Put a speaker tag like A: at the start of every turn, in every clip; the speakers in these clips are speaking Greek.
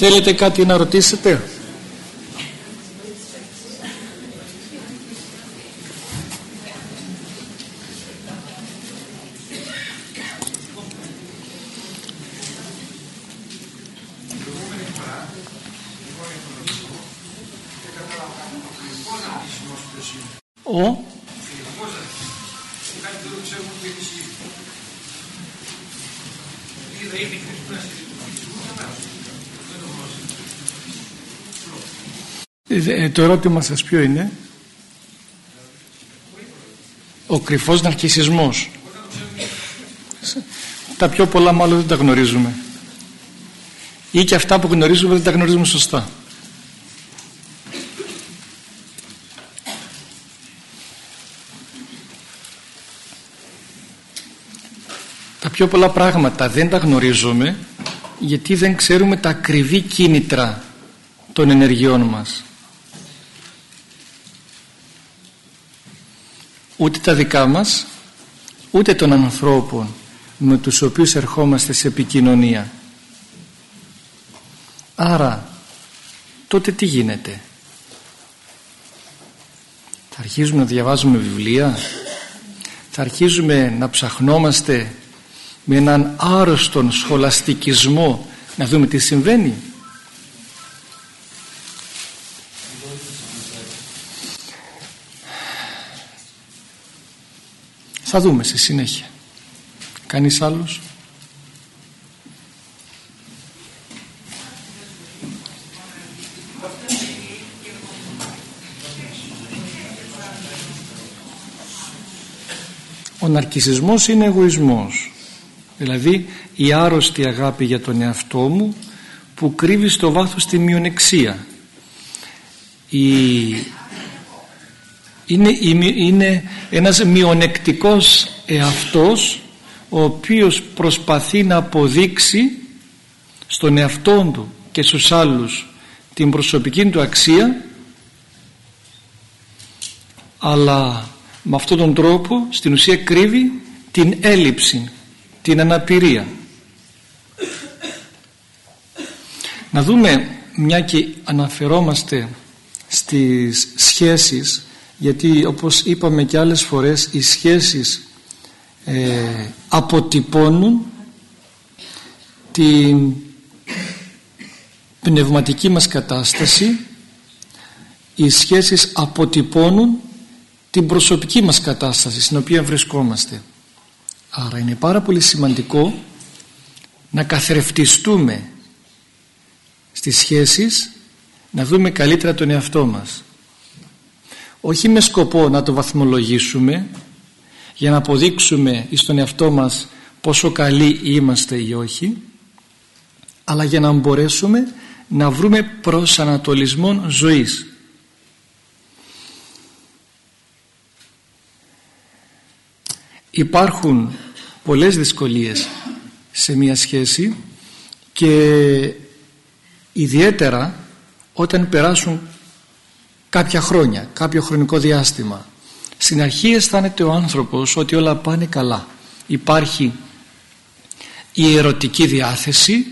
A: Θέλετε κάτι να ρωτήσετε; Ο Ε, το ερώτημα σας ποιο είναι; Ο κρυφός ναρκισισμός. Τα πιο πολλά μάλλον δεν τα γνωρίζουμε. Ή και αυτά που γνωρίζουμε δεν τα γνωρίζουμε σωστά. Τα πιο πολλά πράγματα δεν τα γνωρίζουμε γιατί δεν ξέρουμε τα ακριβή κίνητρα των ενεργειών μας ούτε τα δικά μας ούτε των ανθρώπων με τους οποίους ερχόμαστε σε επικοινωνία. Άρα τότε τι γίνεται; Θα αρχίζουμε να διαβάζουμε βιβλία; Θα αρχίζουμε να ψαχνόμαστε με έναν άρρωστον σχολαστικισμό να δούμε τι συμβαίνει; Θα δούμε στη συνέχεια. Κανείς άλλος; Ο ναρκισισμός είναι εγωισμός. Δηλαδή η άρρωστη αγάπη για τον εαυτό μου που κρύβει στο βάθος τη μειονεξία. Η είναι, είναι ένας μειονεκτικός εαυτός ο οποίος προσπαθεί να αποδείξει στον εαυτό του και στους άλλους την προσωπική του αξία αλλά με αυτόν τον τρόπο στην ουσία κρύβει την έλλειψη, την αναπηρία. Να δούμε μια και αναφερόμαστε στις σχέσεις γιατί όπως είπαμε και άλλες φορές οι σχέσεις ε, αποτυπώνουν την πνευματική μας κατάσταση οι σχέσεις αποτυπώνουν την προσωπική μας κατάσταση στην οποία βρισκόμαστε. Άρα είναι πάρα πολύ σημαντικό να καθρεφτιστούμε στις σχέσεις να δούμε καλύτερα τον εαυτό μας όχι με σκοπό να το βαθμολογήσουμε για να αποδείξουμε στον εαυτό μας πόσο καλοί είμαστε ή όχι αλλά για να μπορέσουμε να βρούμε προσανατολισμό ζωής. Υπάρχουν πολλές δυσκολίες σε μια σχέση και ιδιαίτερα όταν περάσουν κάποια χρόνια, κάποιο χρονικό διάστημα. Στην αρχή αισθάνεται ο άνθρωπος ότι όλα πάνε καλά. Υπάρχει η ερωτική διάθεση,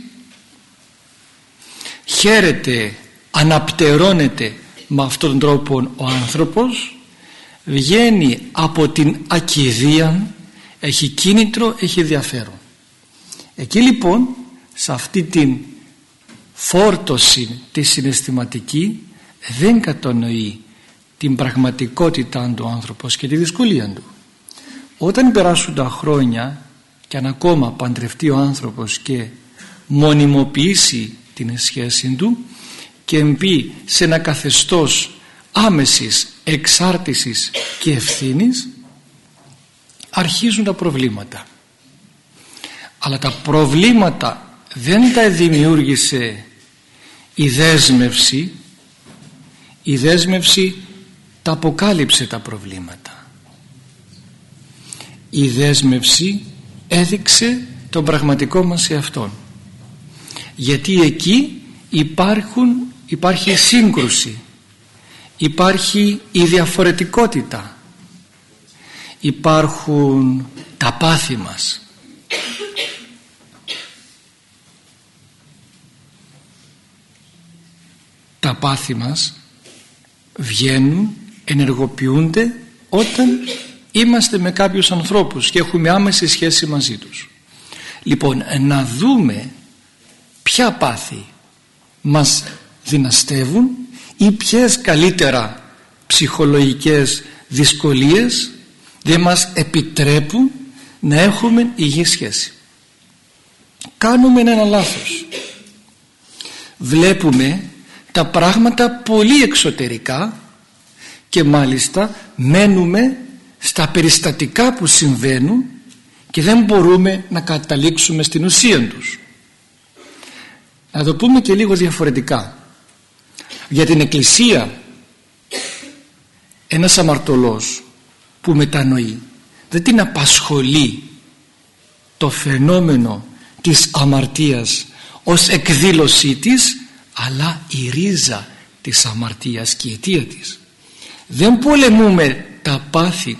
A: χαίρεται, αναπτερώνεται με αυτόν τον τρόπο ο άνθρωπος, βγαίνει από την ακιδεία, έχει κίνητρο, έχει ενδιαφέρον. Εκεί λοιπόν, σε αυτή την φόρτωση τη συναισθηματική δεν κατανοεί την πραγματικότητα του άνθρωπος και τη δυσκολία του. Όταν περάσουν τα χρόνια και αν ακόμα παντρευτεί ο άνθρωπος και μονιμοποιήσει την σχέση του και μπει σε ένα καθεστώς άμεσης εξάρτησης και ευθύνης αρχίζουν τα προβλήματα αλλά τα προβλήματα δεν τα δημιούργησε η δέσμευση η δέσμευση τα αποκάλυψε τα προβλήματα. Η δέσμευση έδειξε τον πραγματικό μας εαυτόν. Γιατί εκεί υπάρχουν, υπάρχει σύγκρουση υπάρχει η διαφορετικότητα. Υπάρχουν τα πάθη μας. Τα πάθη μας βγαίνουν, ενεργοποιούνται όταν είμαστε με κάποιους ανθρώπους και έχουμε άμεση σχέση μαζί τους. Λοιπόν, να δούμε ποια πάθη μας δυναστεύουν ή ποιες καλύτερα ψυχολογικές δυσκολίες δεν μας επιτρέπουν να έχουμε υγιή σχέση. Κάνουμε ένα λάθος. Βλέπουμε τα πράγματα πολύ εξωτερικά και μάλιστα μένουμε στα περιστατικά που συμβαίνουν και δεν μπορούμε να καταλήξουμε στην ουσία τους. Να το πούμε και λίγο διαφορετικά. Για την Εκκλησία ένας αμαρτωλός που μετανοεί δεν την απασχολεί το φαινόμενο της αμαρτίας ως εκδήλωσή της αλλά η ρίζα της αμαρτίας και η αιτία της. Δεν πολεμούμε τα πάθη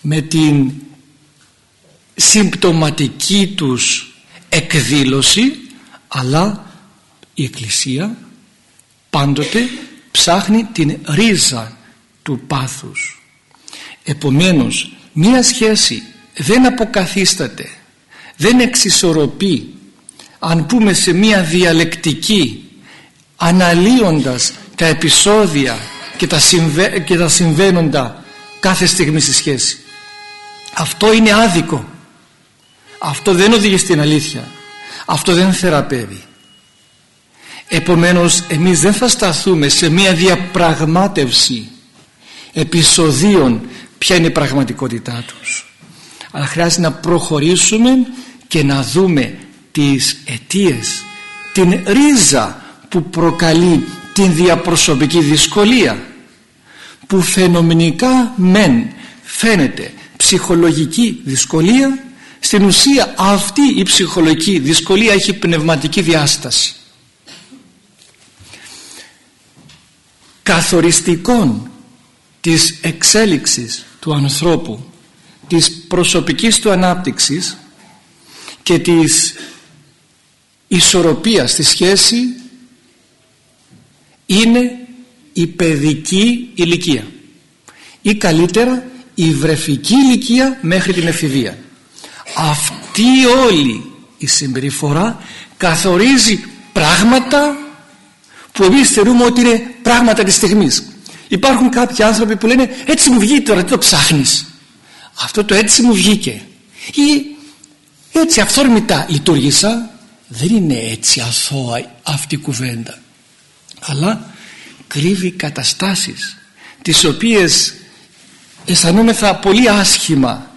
A: με την συμπτωματική τους εκδήλωση αλλά η Εκκλησία πάντοτε ψάχνει την ρίζα του πάθους. Επομένως μία σχέση δεν αποκαθίσταται δεν εξισορροπεί αν πούμε σε μία διαλεκτική αναλύοντας τα επεισόδια και τα, συμβε... και τα συμβαίνοντα κάθε στιγμή στη σχέση. Αυτό είναι άδικο. Αυτό δεν οδηγεί στην αλήθεια. Αυτό δεν θεραπεύει. Επομένως εμείς δεν θα σταθούμε σε μια διαπραγμάτευση επεισοδίων ποια είναι η πραγματικότητά τους. Αλλά χρειάζεται να προχωρήσουμε και να δούμε τις αιτίες την ρίζα που προκαλεί την διαπροσωπική δυσκολία που φαινομενικά μεν φαίνεται ψυχολογική δυσκολία στην ουσία αυτή η ψυχολογική δυσκολία έχει πνευματική διάσταση. Καθοριστικών της εξέλιξης του ανθρώπου της προσωπικής του ανάπτυξης και της ισορροπίας στη σχέση είναι η παιδική ηλικία ή καλύτερα η βρεφική ηλικία μέχρι την εφηβεία. Αυτή όλη η συμπεριφορά καθορίζει πράγματα που εμείς θεωρούμε ότι είναι πράγματα της στιγμής. Υπάρχουν κάποιοι άνθρωποι που λένε έτσι μου βγήκε τώρα τι το ψάχνεις αυτό το έτσι μου βγήκε ή έτσι αυθόρμητα λειτουργήσα δεν είναι έτσι αθώα αυτή η κουβέντα αλλά κρύβει καταστάσεις τις οποίες αισθανόμεθα πολύ άσχημα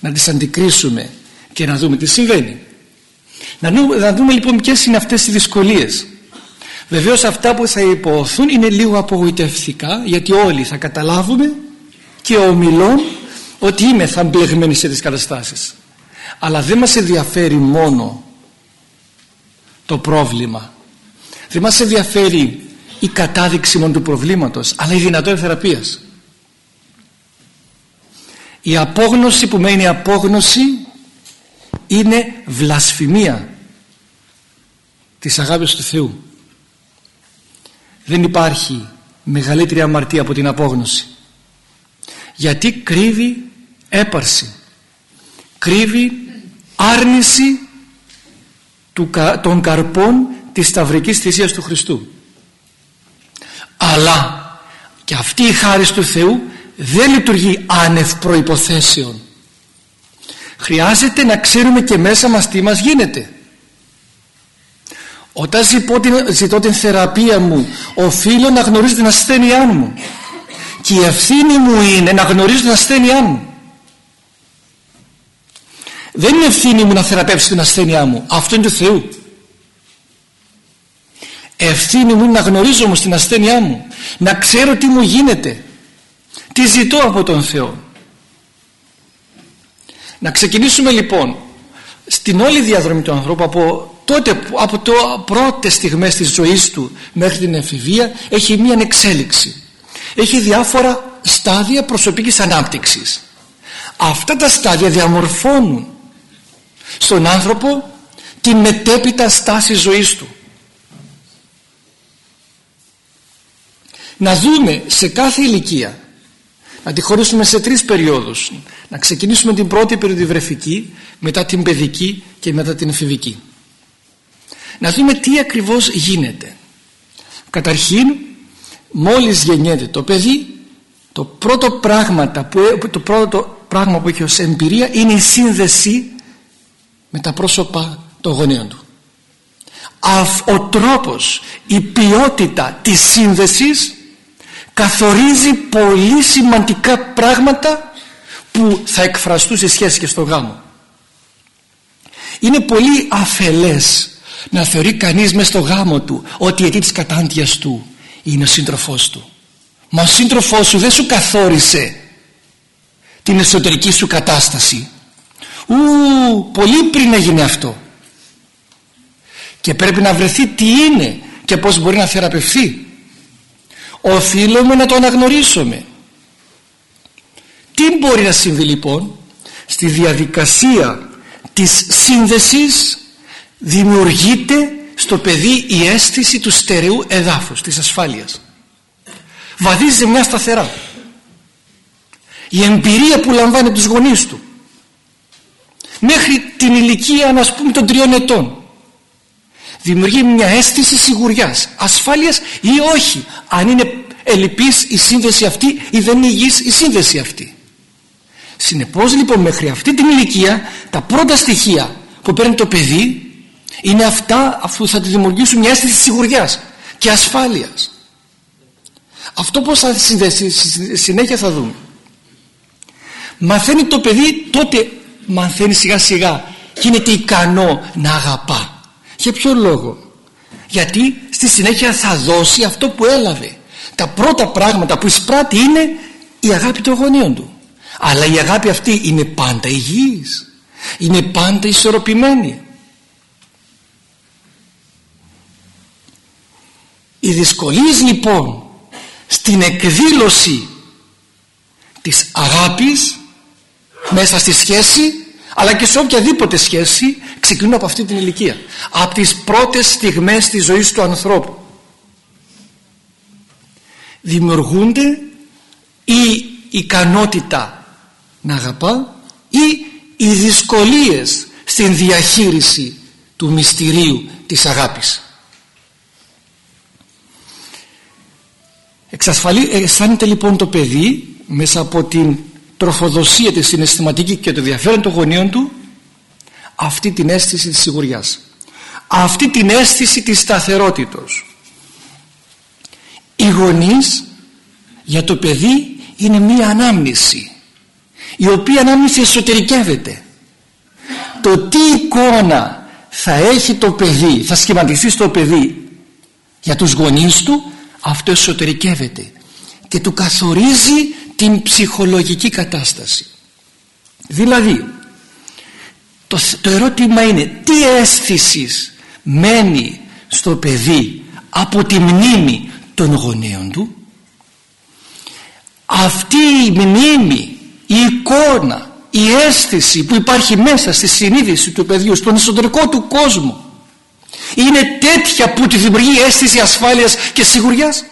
A: να τις αντικρίσουμε και να δούμε τι συμβαίνει. Να δούμε, να δούμε λοιπόν ποιες είναι αυτές οι δυσκολίες. Βεβαίως αυτά που θα υποωθούν είναι λίγο απογοητευτικά γιατί όλοι θα καταλάβουμε και ομιλών ότι είμαι θα μπλεγμένοι σε τις καταστάσεις. Αλλά δεν μας ενδιαφέρει μόνο το πρόβλημα. Δεν μας ενδιαφέρει η κατάδειξη μόνο του προβλήματος αλλά η δυνατότητα θεραπείας. Η απόγνωση που μένει απόγνωση είναι βλασφημία της αγάπης του Θεού. Δεν υπάρχει μεγαλύτερη αμαρτία από την απόγνωση. Γιατί κρύβει έπαρση κρύβει άρνηση του, των καρπών της σταυρικής θυσίας του Χριστού. Αλλά και αυτή η χάρη του Θεού δεν λειτουργεί άνευ προϋποθέσεων. Χρειάζεται να ξέρουμε και μέσα μας τι μας γίνεται. Όταν ζητώ την, ζητώ την θεραπεία μου οφείλω να γνωρίζω την ασθένειά μου. Και η ευθύνη μου είναι να γνωρίζω την ασθένειά μου δεν είναι ευθύνη μου να θεραπεύσω την ασθένειά μου. Αυτό είναι του Θεού. Ευθύνη μου είναι να γνωρίζω όμως την ασθένειά μου. Να ξέρω τι μου γίνεται. Τι ζητώ από τον Θεό. Να ξεκινήσουμε λοιπόν στην όλη διαδρομή του ανθρώπου από τότε από το πρώτες στιγμές της ζωής του μέχρι την εφηβεία έχει μία εξέλιξη. Έχει διάφορα στάδια προσωπικής ανάπτυξης. Αυτά τα στάδια διαμορφώνουν στον άνθρωπο τη μετέπειτα στάση ζωής του. Να δούμε σε κάθε ηλικία να τη χωρίσουμε σε τρεις περιόδους. Να ξεκινήσουμε την πρώτη περιοδη μετά την παιδική και μετά την εφηβική. Να δούμε τι ακριβώς γίνεται. Καταρχήν μόλις γεννιέται το παιδί το πρώτο, πράγμα που, το πρώτο πράγμα που έχει ως εμπειρία είναι η σύνδεση με τα πρόσωπα των γονέων του. Ο τρόπος η ποιότητα της σύνδεσης καθορίζει πολύ σημαντικά πράγματα που θα εκφραστούν σε σχέση και στο γάμο. Είναι πολύ αφελές να θεωρεί κανείς μες στο γάμο του ότι η αιτή της κατάντιας του είναι ο σύντροφός του. Μα ο σύντροφός σου δεν σου καθόρισε την εσωτερική σου κατάσταση ου πολύ πριν έγινε αυτό. Και πρέπει να βρεθεί τι είναι και πως μπορεί να θεραπευθεί. Οφείλουμε να το αναγνωρίσουμε. Τι μπορεί να συμβεί λοιπόν στη διαδικασία της σύνδεσης δημιουργείται στο παιδί η αίσθηση του στερεού εδάφους της ασφάλειας. Βαδίζει μια σταθερά. Η εμπειρία που λαμβάνει από τους γονείς του μέχρι την ηλικία να πούμε των τριών ετών. Δημιουργεί μια αίσθηση σιγουριάς ασφάλειας ή όχι αν είναι ελλειπής η σύνδεση αυτή ή δεν είναι υγιής η σύνδεση αυτή. Συνεπώς λοιπόν μέχρι αυτή την ηλικία τα πρώτα στοιχεία που παίρνει το παιδί είναι αυτά αφού θα τη δημιουργήσουν μια αίσθηση σιγουριάς και ασφάλειας. Αυτό πως θα συνδέσει συνέχεια θα δούμε. Μαθαίνει το παιδί τότε μαθαίνει σιγά σιγά γίνεται ικανό να αγαπά. Για ποιο λόγο; Γιατί στη συνέχεια θα δώσει αυτό που έλαβε. Τα πρώτα πράγματα που εισπράττει είναι η αγάπη των γονέων του. Αλλά η αγάπη αυτή είναι πάντα υγιής. Είναι πάντα ισορροπημένη. Οι δυσκολίες λοιπόν στην εκδήλωση της αγάπης μέσα στη σχέση αλλά και σε οποιαδήποτε σχέση ξεκινούν από αυτή την ηλικία. Από τις πρώτες στιγμές της ζωής του ανθρώπου. Δημιουργούνται η ικανότητα να αγαπά ή οι δυσκολίες στην διαχείριση του μυστηρίου της αγάπης. Εξασφαλί, αισθάνεται λοιπόν το παιδί μέσα από την τροφοδοσία της συναισθηματική και το ενδιαφέρον των γονείων του αυτή την αίσθηση της σιγουριάς. Αυτή την αίσθηση της σταθερότητος. Οι γονείς για το παιδί είναι μία ανάμνηση η οποία ανάμνηση εσωτερικεύεται. Το τι εικόνα θα έχει το παιδί θα σχηματιστεί στο παιδί για τους γονείς του αυτό εσωτερικεύεται και του καθορίζει την ψυχολογική κατάσταση. Δηλαδή το, το ερώτημα είναι τι αίσθησης μένει στο παιδί από τη μνήμη των γονέων του; Αυτή η μνήμη η εικόνα η αίσθηση που υπάρχει μέσα στη συνείδηση του παιδιού στον εσωτερικό του κόσμο είναι τέτοια που τη δημιουργεί αίσθηση ασφάλειας και σιγουριάς;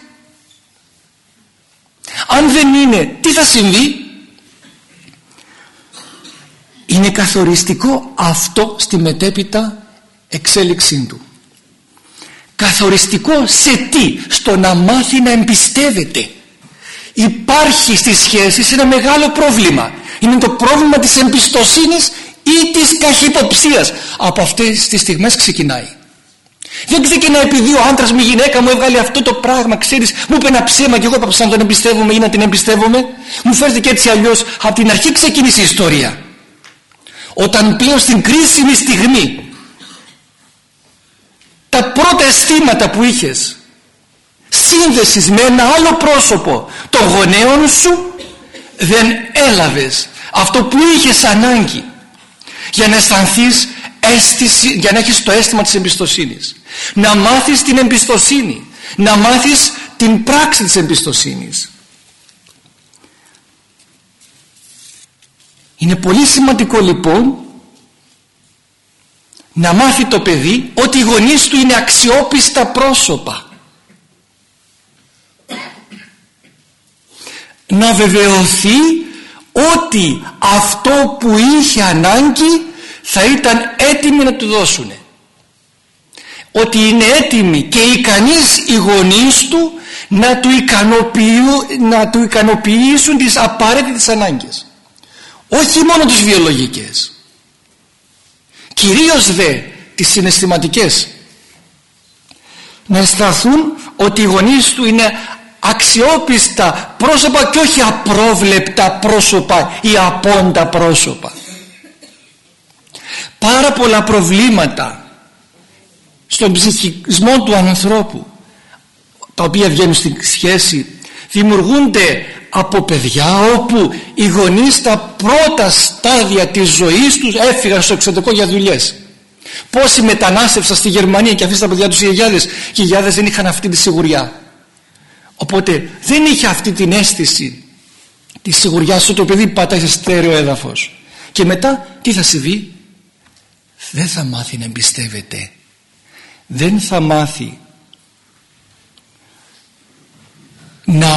A: Αν δεν είναι τι θα συμβεί; Είναι καθοριστικό αυτό στη μετέπειτα εξέλιξή του. Καθοριστικό σε τι; Στο να μάθει να εμπιστεύεται. Υπάρχει στη σχέση ένα μεγάλο πρόβλημα. Είναι το πρόβλημα της εμπιστοσύνης ή της καχυποψίας. Από αυτές τις στιγμές ξεκινάει δεν ξεκινάει επειδή ο άντρας μου η γυναίκα μου έβγαλε αυτό το πράγμα ξέρεις. Μου είπε ένα ψέμα και εγώ έπαψα να τον εμπιστεύομαι ή να την εμπιστεύομαι. Μου φέρθηκε έτσι αλλιώς. Από την αρχή ξεκίνησε η ιστορία. Όταν πλέον στην κρίσιμη στιγμή τα πρώτα αισθήματα που είχες σύνδεσης με ένα άλλο πρόσωπο των γονέων σου δεν έλαβες αυτό που είχες ανάγκη για να αισθανθείς αίσθηση, για να έχεις το αίσθημα της εμπιστοσύνης να μάθεις την εμπιστοσύνη. Να μάθεις την πράξη της εμπιστοσύνης. Είναι πολύ σημαντικό λοιπόν να μάθει το παιδί ότι οι γονείς του είναι αξιόπιστα πρόσωπα. Να βεβαιωθεί ότι αυτό που είχε ανάγκη θα ήταν έτοιμοι να του δώσουν ότι είναι έτοιμοι και ικανείς οι γονείς του να του, να του ικανοποιήσουν τις απαραίτητες ανάγκες. Όχι μόνο τις βιολογικές. Κυρίως δε τις συναισθηματικές. Να αισθανθούν ότι οι γονείς του είναι αξιόπιστα πρόσωπα και όχι απρόβλεπτα πρόσωπα ή απόντα πρόσωπα. Πάρα πολλά προβλήματα στον ψυχισμό του ανθρώπου τα οποία βγαίνουν στη σχέση δημιουργούνται από παιδιά όπου οι γονείς στα πρώτα στάδια της ζωής τους έφυγαν στο εξωτερικό για δουλειές. Πόσοι μετανάστευσαν στη Γερμανία και αφήσαν τα παιδιά τους οι γιαγιάδες και οι γιαγιάδες δεν είχαν αυτή τη σιγουριά. Οπότε δεν είχε αυτή την αίσθηση τη σιγουριά ότι το παιδί πατάει σε στέρεο έδαφος. Και μετά τι θα συμβεί; Δεν θα μάθει να εμπιστεύεται δεν θα μάθει να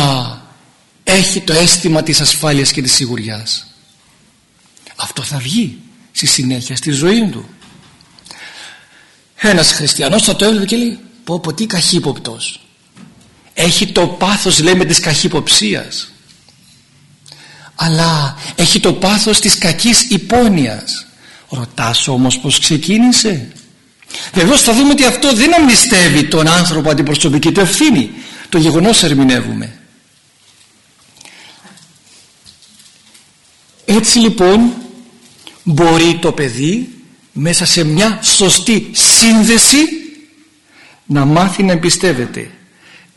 A: έχει το αίσθημα της ασφάλειας και της σιγουριάς. Αυτό θα βγει στη συνέχεια στη ζωή του. Ένας χριστιανός θα το έβλεπε και λέει πω πω τι καχύποπτος έχει το πάθος λέμε της καχυποψίας αλλά έχει το πάθος της κακής υπόνοιας. Ρωτάς όμως πως ξεκίνησε Βεβαίως θα δούμε ότι αυτό δεν αμνηστεύει τον άνθρωπο αντιπροσωπική του ευθύνη. Το γεγονός ερμηνεύουμε. Έτσι λοιπόν μπορεί το παιδί μέσα σε μια σωστή σύνδεση να μάθει να εμπιστεύεται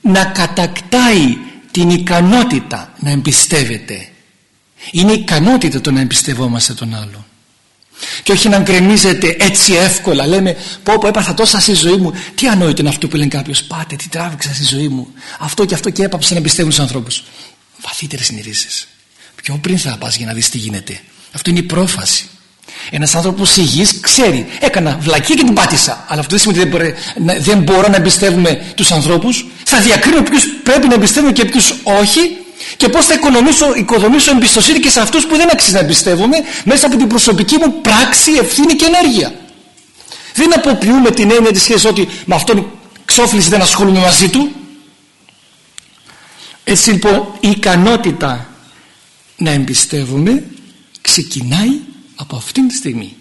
A: να κατακτάει την ικανότητα να εμπιστεύεται. Είναι ικανότητα το να εμπιστευόμαστε τον άλλον και όχι να γκρεμίζεται έτσι εύκολα. Λέμε πω πω έπαθα τόσα στη ζωή μου. Τι ανόητο είναι αυτό που λένε κάποιος. Πάτε τι τράβηξα στη ζωή μου αυτό και αυτό και έπαψα να εμπιστεύουν τους ανθρώπους. Βαθύτερες είναι οι ρίζες πιο πριν θα πας για να δεις τι γίνεται. Αυτό είναι η πρόφαση ένας άνθρωπος υγιής ξέρει. Έκανα βλακή και την πάτησα. Αλλά αυτό δεν σημαίνει ότι δεν, δεν μπορώ να εμπιστεύουμε τους ανθρώπους. Θα διακρίνω ποιους πρέπει να εμπιστεύουμε και ποιους όχι. Και πώς θα οικονομήσω, οικοδομήσω εμπιστοσύνη και σε αυτούς που δεν αξίζει να εμπιστεύομαι μέσα από την προσωπική μου πράξη, ευθύνη και ενέργεια. Δεν αποποιούμε την έννοια της σχέσης ότι με αυτόν ξόφληση δεν ασχολούμαι μαζί του. Έτσι λοιπόν η ικανότητα να εμπιστεύομαι ξεκινάει από αυτήν τη στιγμή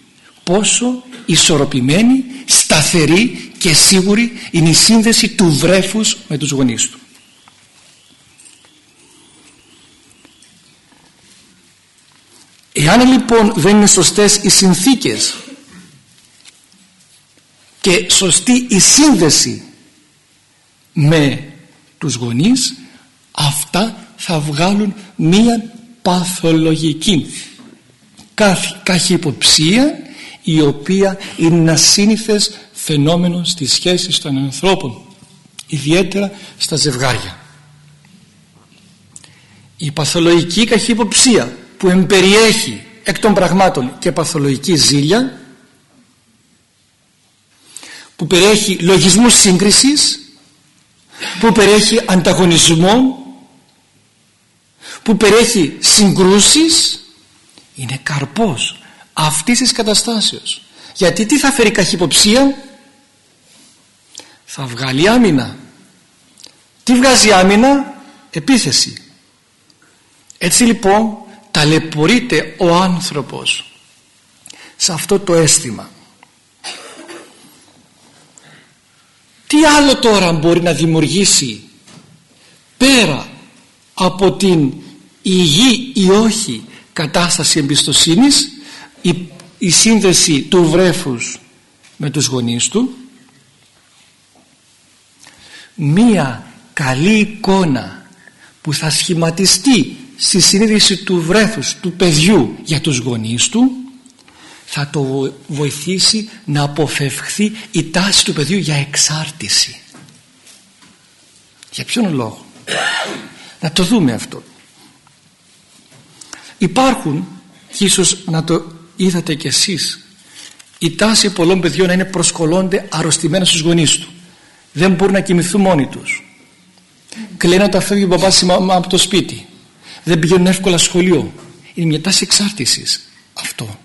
A: πόσο ισορροπημένη, σταθερή και σίγουρη είναι η σύνδεση του βρέφους με τους γονείς του. Εάν λοιπόν δεν είναι σωστές οι συνθήκες και σωστή η σύνδεση με τους γονείς αυτά θα βγάλουν μία παθολογική καχυποψία η οποία είναι ένα σύνηθες φαινόμενο στις σχέσεις των ανθρώπων ιδιαίτερα στα ζευγάρια. Η παθολογική καχυποψία που εμπεριέχει εκ των πραγμάτων και παθολογική ζήλια που περιέχει λογισμούς σύγκρισης που περιέχει ανταγωνισμό που περιέχει συγκρούσεις είναι καρπός αυτής της καταστάσεως. Γιατί τι θα φέρει καχυποψία; Θα βγάλει άμυνα. Τι βγάζει άμυνα; Επίθεση. Έτσι λοιπόν ταλαιπωρείται ο άνθρωπος σε αυτό το αίσθημα. Τι άλλο τώρα μπορεί να δημιουργήσει πέρα από την υγιή ή όχι κατάσταση εμπιστοσύνης η, η σύνδεση του βρέφους με τους γονείς του μία καλή εικόνα που θα σχηματιστεί στη συνείδηση του βρέφους του παιδιού για τους γονείς του θα το βοηθήσει να αποφευχθεί η τάση του παιδιού για εξάρτηση. Για ποιον λόγο; Να το δούμε αυτό υπάρχουν και ίσως να το είδατε κι εσείς η τάση πολλών παιδιών να είναι προσκολώνται αρρωστημένα στους γονείς του. Δεν μπορούν να κοιμηθούν μόνοι τους. Κλαίνουν τα φεύγει ο μπαμπάς από το σπίτι. Δεν πηγαίνουν εύκολα σχολείο. Είναι μια τάση εξάρτησης αυτό.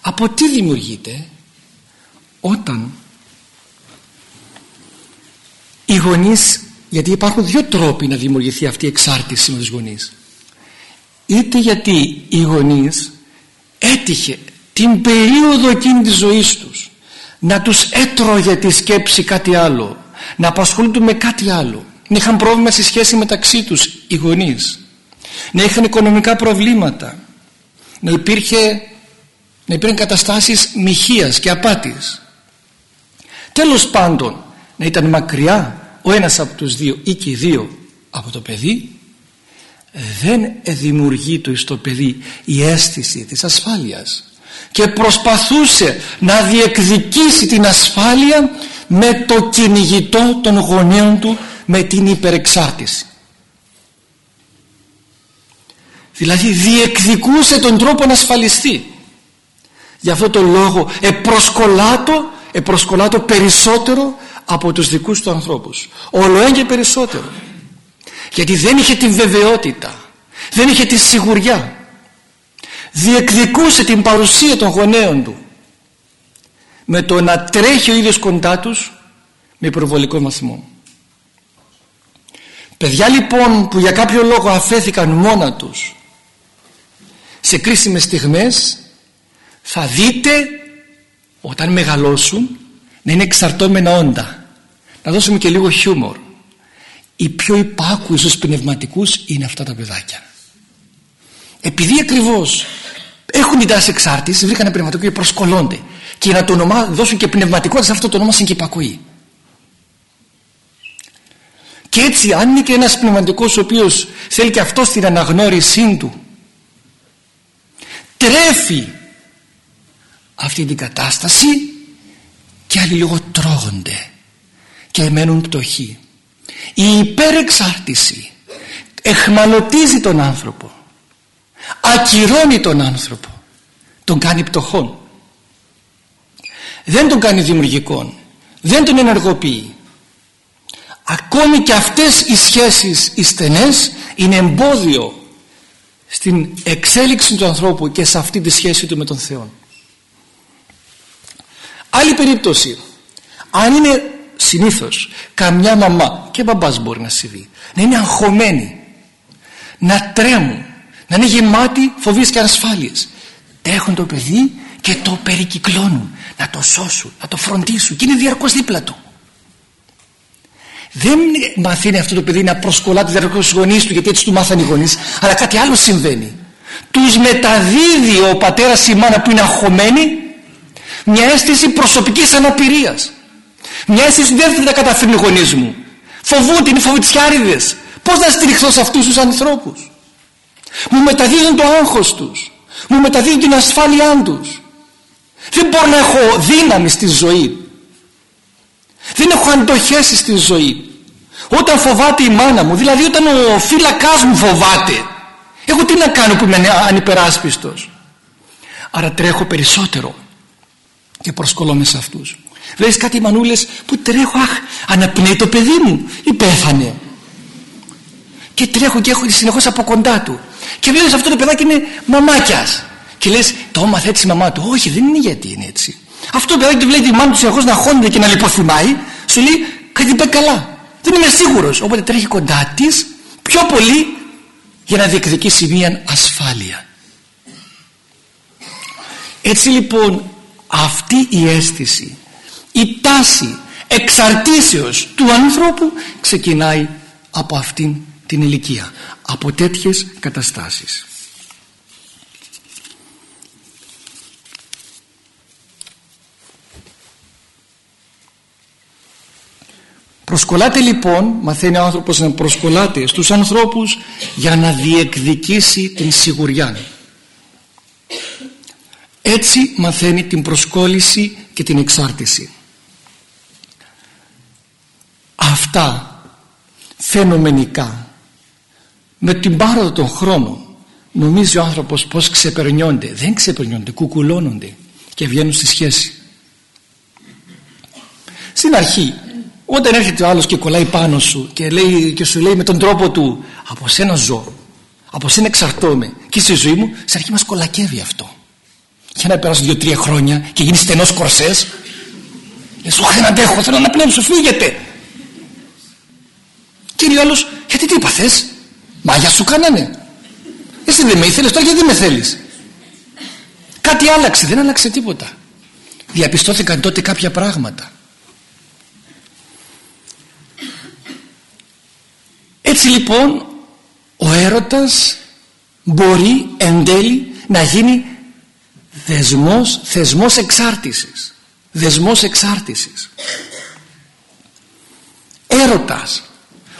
A: Από τι δημιουργείται όταν οι γονείς γιατί υπάρχουν δύο τρόποι να δημιουργηθεί αυτή η εξάρτηση με τους γονείς είτε γιατί οι γονείς έτυχε την περίοδο εκείνη της ζωής τους να τους έτρωγε τη σκέψη κάτι άλλο να απασχολούνται με κάτι άλλο να είχαν πρόβλημα στη σχέση μεταξύ τους οι γονείς να είχαν οικονομικά προβλήματα να υπήρχε να υπήρχαν καταστάσεις μοιχείας και απάτης. Τέλος πάντων να ήταν μακριά ο ένας από τους δύο ή και οι δύο από το παιδί δεν δημιουργεί το στο παιδί η αίσθηση της ασφάλειας. Και προσπαθούσε να διεκδικήσει την ασφάλεια με το κυνηγητό των γονέων του με την υπερεξάρτηση. Δηλαδή διεκδικούσε τον τρόπο να ασφαλιστεί. Γι' αυτό το λόγο επροσκολάτω, επροσκολάτω περισσότερο από τους δικούς του ανθρώπους. Όλο και περισσότερο γιατί δεν είχε την βεβαιότητα δεν είχε τη σιγουριά. Διεκδικούσε την παρουσία των γονέων του. Με το να τρέχει ο ίδιος κοντά τους με υπερβολικό βαθμό. Παιδιά λοιπόν που για κάποιο λόγο αφέθηκαν μόνα τους σε κρίσιμες στιγμές θα δείτε όταν μεγαλώσουν να είναι εξαρτώμενα όντα. Να δώσουμε και λίγο χιούμορ οι πιο υπάκουοι στους πνευματικούς είναι αυτά τα παιδάκια. Επειδή ακριβώς έχουν την τάση εξάρτησης βρήκαν ένα πνευματικό και προσκολώνται. Και να το ονομά, δώσουν και πνευματικότητα σε αυτό το όνομα και υπακοή και έτσι αν είναι και ένας πνευματικός ο οποίος θέλει και αυτός την αναγνώρισή του τρέφει αυτή την κατάσταση και άλλοι λίγο τρώγονται και μένουν πτωχοί η υπερεξάρτηση εχμαλωτίζει τον άνθρωπο ακυρώνει τον άνθρωπο τον κάνει πτωχόν. Δεν τον κάνει δημιουργικών δεν τον ενεργοποιεί. Ακόμη και αυτές οι σχέσεις οι στενές είναι εμπόδιο στην εξέλιξη του ανθρώπου και σε αυτή τη σχέση του με τον Θεό άλλη περίπτωση αν είναι συνήθως καμιά μαμά και μπαμπάς μπορεί να συμβεί να είναι αγχωμένοι να τρέμουν να είναι γεμάτοι φοβίες και ασφάλειες έχουν το παιδί και το περικυκλώνουν να το σώσουν, να το φροντίσουν και είναι διαρκώς δίπλα του. Δεν μαθαίνει αυτό το παιδί να προσκολά διαρκώς στους γονείς του γιατί έτσι του μάθανε οι γονείς αλλά κάτι άλλο συμβαίνει. Τους μεταδίδει ο πατέρας ή η μάνα που είναι αγχωμένοι μια αίσθηση προσωπικής αναπηρίας μιας αίσθηση δεν θα τα καταφέρνει οι γονείς μου. Φοβούνται, είναι φοβητσιάριδες. Πως να στηριχθώ σε αυτούς τους ανθρώπους; Μου μεταδίδουν το άγχος τους. Μου μεταδίδουν την ασφάλειά τους. Δεν μπορώ να έχω δύναμη στη ζωή. Δεν έχω αντοχέσει στη ζωή. Όταν φοβάται η μάνα μου δηλαδή όταν ο φύλακάς μου φοβάται εγώ τι να κάνω που είμαι ανυπεράσπιστος; Άρα τρέχω περισσότερο και προσκολώ σε αυτούς βλέπεις κάτι μανούλες που τρέχω αχ αναπνέει το παιδί μου. Ή πέθανε και τρέχω και έχω συνεχώς από κοντά του. Και βλέπεις αυτό το παιδάκι είναι μαμάκιας. Και λες το έμαθε έτσι η μαμά του. Όχι δεν είναι γιατί είναι έτσι. Αυτό το παιδάκι βλέπει τη μάνα του συνεχώς να χώνεται και να λιποθυμάει. Σου λέει κάτι πάει καλά. Δεν είμαι σίγουρος. Οπότε τρέχει κοντά της πιο πολύ για να διεκδικήσει μια ασφάλεια. Έτσι λοιπόν αυτή η αίσθηση η τάση εξαρτήσεως του ανθρώπου ξεκινάει από αυτήν την ηλικία από τέτοιες καταστάσεις Προσκολάται λοιπόν, μαθαίνει ο άνθρωπος να προσκολάται στους ανθρώπους για να διεκδικήσει την σιγουριά. Έτσι μαθαίνει την προσκόλληση και την εξάρτηση. Αυτά φαινομενικά με την πάροδο των χρόνων νομίζει ο άνθρωπος πως ξεπερνιόνται. Δεν ξεπερνιόνται, κουκουλώνονται και βγαίνουν στη σχέση. Στην αρχή όταν έρχεται ο άλλος και κολλάει πάνω σου και, λέει, και σου λέει με τον τρόπο του από σένα ζω από σένα εξαρτώμαι και στη ζωή μου σε αρχή μας κολακεύει αυτό. Για να περάσουν δύο-τρία χρόνια και γίνει στενός κορσές. Λες όχι δεν αντέχω θέλω να πνεύσω φύγετε και λέει ο άλλος γιατί τι είπα θες; Μάγια σου κάνανε εσύ δεν με ήθελες τώρα γιατί δεν με θέλεις; Κάτι άλλαξε δεν άλλαξε τίποτα διαπιστώθηκαν τότε κάποια πράγματα έτσι λοιπόν ο έρωτας μπορεί εν τέλει να γίνει δεσμός, θεσμός εξάρτησης. Δεσμός εξάρτησης. Έρωτας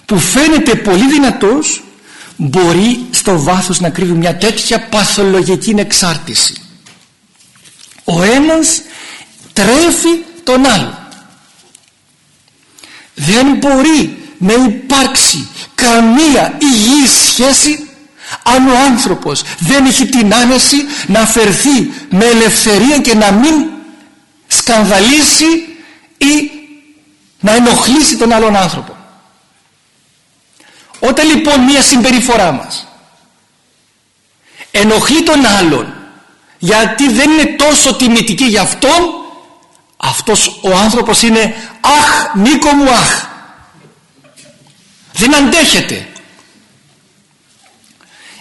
A: που φαίνεται πολύ δυνατός μπορεί στο βάθος να κρύβει μια τέτοια παθολογική εξάρτηση. Ο ένας τρέφει τον άλλο δεν μπορεί να υπάρξει καμία υγιή σχέση αν ο άνθρωπος δεν έχει την άνεση να φερθεί με ελευθερία και να μην σκανδαλίσει ή να ενοχλήσει τον άλλον άνθρωπο όταν λοιπόν μία συμπεριφορά μας ενοχλεί τον άλλον γιατί δεν είναι τόσο τιμητική για αυτόν αυτός ο άνθρωπος είναι αχ Νίκο μου αχ δεν αντέχεται.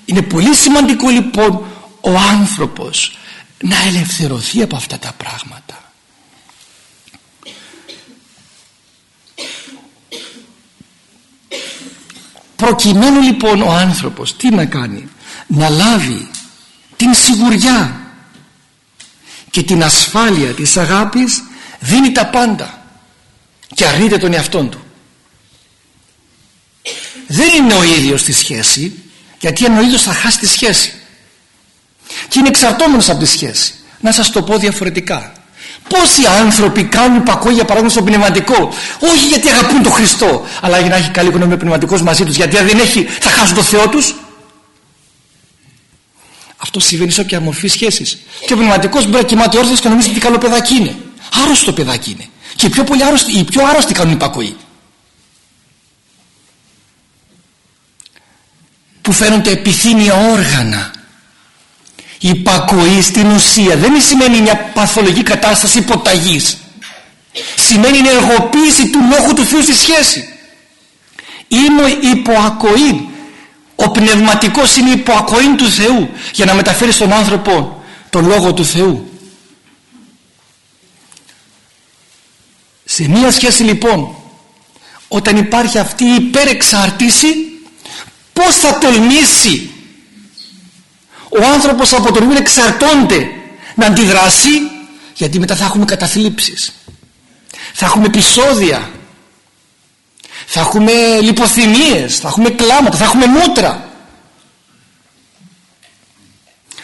A: Είναι πολύ σημαντικό λοιπόν ο άνθρωπος να ελευθερωθεί από αυτά τα πράγματα προκειμένου λοιπόν ο άνθρωπος τι να κάνει; Να λάβει την σιγουριά και την ασφάλεια της αγάπης δίνει τα πάντα και αρνείται τον εαυτόν του. Δεν είναι ο ίδιος στη σχέση γιατί αν ο ίδιος θα χάσει τη σχέση. Και είναι εξαρτώμενος από τη σχέση. Να σας το πω διαφορετικά Πόσοι άνθρωποι κάνουν υπακό για παράδειγμα στο πνευματικό, όχι γιατί αγαπούν τον Χριστό, αλλά για να έχει καλή γνώμη ο πνευματικός μαζί τους, γιατί αν δεν έχει, θα χάσουν το Θεό τους. Αυτό συμβαίνει σε όποια μορφή σχέσης. Και ο πνευματικός μπορεί να κοιμάται όρθιος και νομίζει ότι καλό παιδάκι είναι. Άρρωστο παιδάκι είναι. Και οι πιο, πολύ άρρωστοι, οι πιο άρρωστοι κάνουν υπακοή. Που φαίνονται επιθύμια όργανα η υπακοή στην ουσία δεν σημαίνει μια παθολογική κατάσταση υποταγής. Σημαίνει ενεργοποίηση του λόγου του Θεού στη σχέση. Είμαι υποακοή. Ο πνευματικός είναι υποακοή του Θεού για να μεταφέρει στον άνθρωπο τον λόγο του Θεού. Σε μία σχέση λοιπόν όταν υπάρχει αυτή η υπερεξάρτηση πώς θα τολμήσει ο άνθρωπος από τον οποίο εξαρτώνται να αντιδράσει γιατί μετά θα έχουμε καταθλίψεις. Θα έχουμε επεισόδια. Θα έχουμε λιποθυμίες θα έχουμε κλάματα, θα έχουμε μούτρα.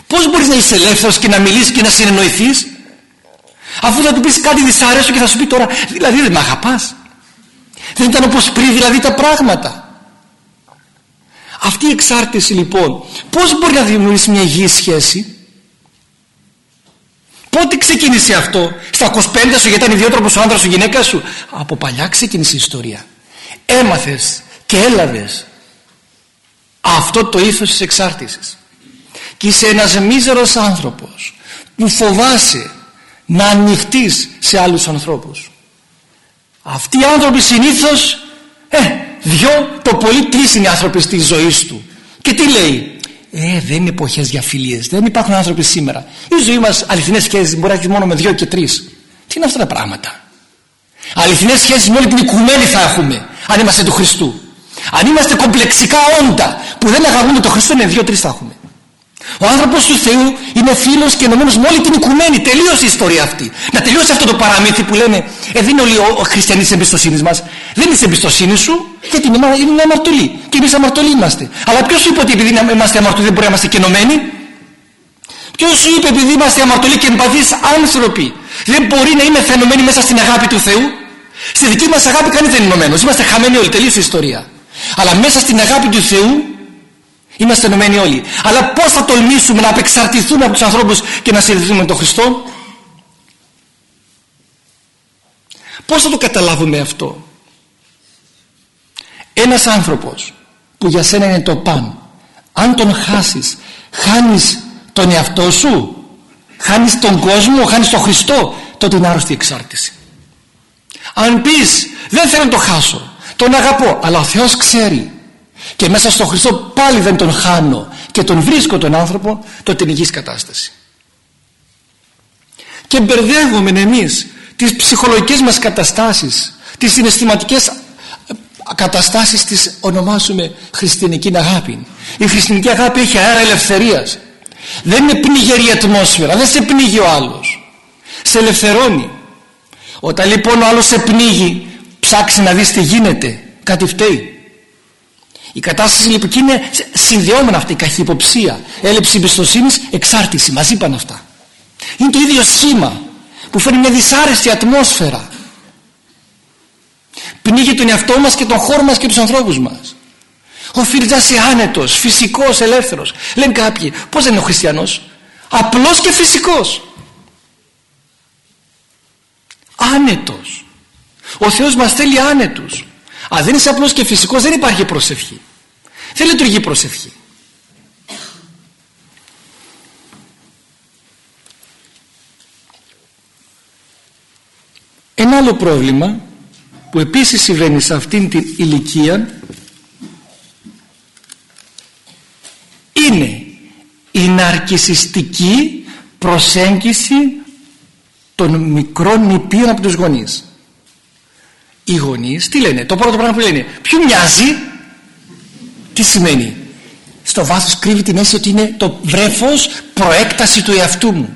A: Πως μπορείς να είσαι ελεύθερος και να μιλήσεις και να συνεννοηθείς; Αφού θα του πεις κάτι δυσάρεστο και θα σου πει τώρα δηλαδή δεν με αγαπάς δεν ήταν όπως πριν δηλαδή τα πράγματα αυτή η εξάρτηση λοιπόν πώς μπορεί να δημιουργήσει μια υγιή σχέση; Πότε ξεκίνησε αυτό; Στα 25 σου γιατί ήταν ιδιότροπος ο άντρας σου γυναίκα σου; Από παλιά ξεκίνησε η ιστορία. Έμαθες και έλαβες Αυτό το ήθος της εξάρτησης. Και είσαι ένας μίζερος άνθρωπος Που φοβάσαι Να ανοιχτείς σε άλλους ανθρώπους. Αυτοί οι άνθρωποι συνήθως Ε δυο το πολύ τρεις είναι οι άνθρωποι στη ζωή του και τι λέει; Ε δεν είναι εποχές για φιλίες. Δεν υπάρχουν άνθρωποι σήμερα. Η ζωή μας αληθινές σχέσεις μπορεί να έχεις μόνο με δυο και τρεις. Τι είναι αυτά τα πράγματα; Αληθινές σχέσεις με όλη την οικουμένη θα έχουμε αν είμαστε του Χριστού. Αν είμαστε κομπλεξικά όντα που δεν αγαπούν τον Χριστό είναι δυο-τρεις θα έχουμε ο άνθρωπος του Θεού είναι φίλος και ενωμένος με όλη την οικουμένη. Τελείωσε η ιστορία αυτή. Να τελειώσει αυτό το παραμύθι που λένε Ε, δεν είναι όλοι οι χριστιανοί της εμπιστοσύνης μας. Δεν είναι της εμπιστοσύνης σου, γιατί είναι, είναι αμαρτωλή. Και εμείς αμαρτωλοί είμαστε. Αλλά ποιος σου είπε ότι επειδή είμαστε αμαρτωλοί δεν μπορεί να είμαστε και ενωμένοι. Ποιος σου είπε επειδή είμαστε αμαρτωλοί και εμπαθείς άνθρωποι δεν μπορεί να είμαστε ενωμένοι μέσα στην αγάπη του Θεού; Στη δική μας αγάπη κανείς δεν είναι ενωμένος. Είμαστε χαμένοι όλοι. Τελείωσε η ιστορία. Αλλά μέσα στην αγάπη του Θεού Είμαστε ενωμένοι όλοι. Αλλά πώς θα τολμήσουμε να απεξαρτηθούμε από τους ανθρώπους και να συνδεθούμε με τον Χριστό; Πώς θα το καταλάβουμε αυτό; Ένας άνθρωπος που για σένα είναι το παν αν τον χάσεις χάνεις τον εαυτό σου; Χάνεις τον κόσμο χάνεις τον Χριστό τότε είναι άρρωστη εξάρτηση αν πεις δεν θέλω να το χάσω τον αγαπώ αλλά ο Θεός ξέρει και μέσα στον Χριστό πάλι δεν τον χάνω και τον βρίσκω τον άνθρωπο τότε είναι υγιής κατάσταση. Και μπερδεύουμε εμείς τις ψυχολογικές μας καταστάσεις τις συναισθηματικές ε, καταστάσεις τις ονομάζουμε χριστιανική αγάπη. Η χριστιανική αγάπη έχει αέρα ελευθερίας. Δεν είναι πνιγερή ατμόσφαιρα δεν σε πνίγει ο άλλος. Σε ελευθερώνει. Όταν λοιπόν ο άλλος σε πνίγει ψάξει να δεις τι γίνεται. Κάτι φταίει η κατάσταση λοιπόν είναι συνδεόμενα αυτή η καχυποψία έλλειψη εμπιστοσύνης, εξάρτηση μαζί πάνε αυτά. Είναι το ίδιο σχήμα που φέρνει μια δυσάρεστη ατμόσφαιρα. Πνίγει τον εαυτό μας και τον χώρο μας και τους ανθρώπους μας. Οφείλει να είσαι άνετος, φυσικός, ελεύθερος. Λένε κάποιοι πως δεν είναι ο χριστιανός; Απλός και φυσικός. Άνετος. Ο Θεός μας θέλει άνετους αν δεν είσαι απλός και φυσικός δεν υπάρχει προσευχή. Δεν λειτουργεί προσευχή. Ένα άλλο πρόβλημα που επίσης συμβαίνει σε αυτήν την ηλικία είναι η ναρκισιστική προσέγγιση των μικρών νηπίων από τους γονείς οι γονείς τι λένε το πρώτο πράγμα που λένε ποιο μοιάζει; Τι σημαίνει; Στο βάθος κρύβει την αίσθηση ότι είναι το βρέφος προέκταση του εαυτού μου.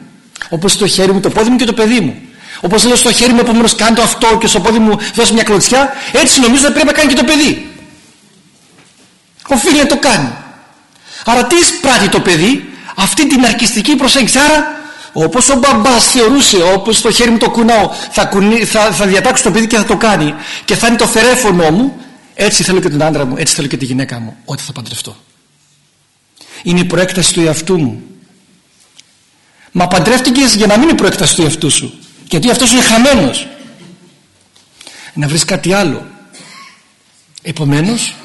A: Όπως το χέρι μου, το πόδι μου και το παιδί μου. Όπως λέω στο χέρι μου επομένως κάνω το αυτό και στο πόδι μου δώσει μια κλωτσιά έτσι νομίζω ότι πρέπει να κάνει και το παιδί. Οφείλει να το κάνει. Άρα τι εισπράττει το παιδί; Αυτή την αρκιστική προσέγγιση. Άρα όπως ο μπαμπάς θεωρούσε όπως το χέρι μου το κουνάω θα, κουνεί, θα, θα διατάξω το παιδί και θα το κάνει. Και θα είναι το θερέφωνο μου. Έτσι θέλω και τον άντρα μου έτσι θέλω και τη γυναίκα μου ότι θα παντρευτώ. Είναι η προέκταση του εαυτού μου. Μα παντρεύτηκες για να μην είναι η προέκταση του εαυτού σου γιατί αυτός είναι χαμένος. Να βρεις κάτι άλλο. Επομένως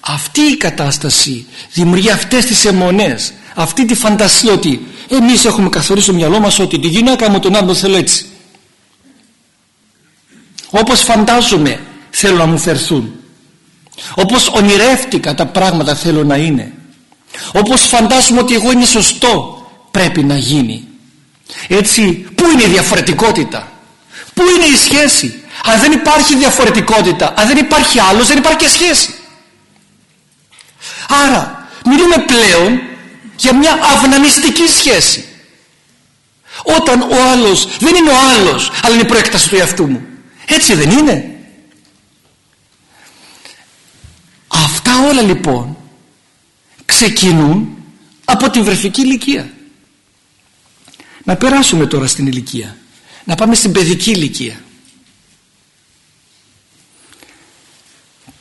A: αυτή η κατάσταση δημιουργεί αυτές τις αιμονές αυτή τη φαντασία ότι εμείς έχουμε καθορίσει στο μυαλό μας ότι τη γυναίκα μου τον άντρα θέλω έτσι. Όπως φαντάζομαι θέλω να μου φερθούν. Όπως ονειρεύτηκα τα πράγματα θέλω να είναι. Όπως φαντάζομαι ότι εγώ είναι σωστό πρέπει να γίνει. Έτσι πού είναι η διαφορετικότητα; Πού είναι η σχέση; Αν δεν υπάρχει διαφορετικότητα αν δεν υπάρχει άλλος δεν υπάρχει και σχέση. Άρα μιλούμε πλέον για μια αυνανιστική σχέση. Όταν ο άλλος δεν είναι ο άλλος αλλά είναι η προέκταση του εαυτού μου. Έτσι δεν είναι. Αυτά όλα λοιπόν ξεκινούν από την βρεφική ηλικία. Να περάσουμε τώρα στην ηλικία. Να πάμε στην παιδική ηλικία.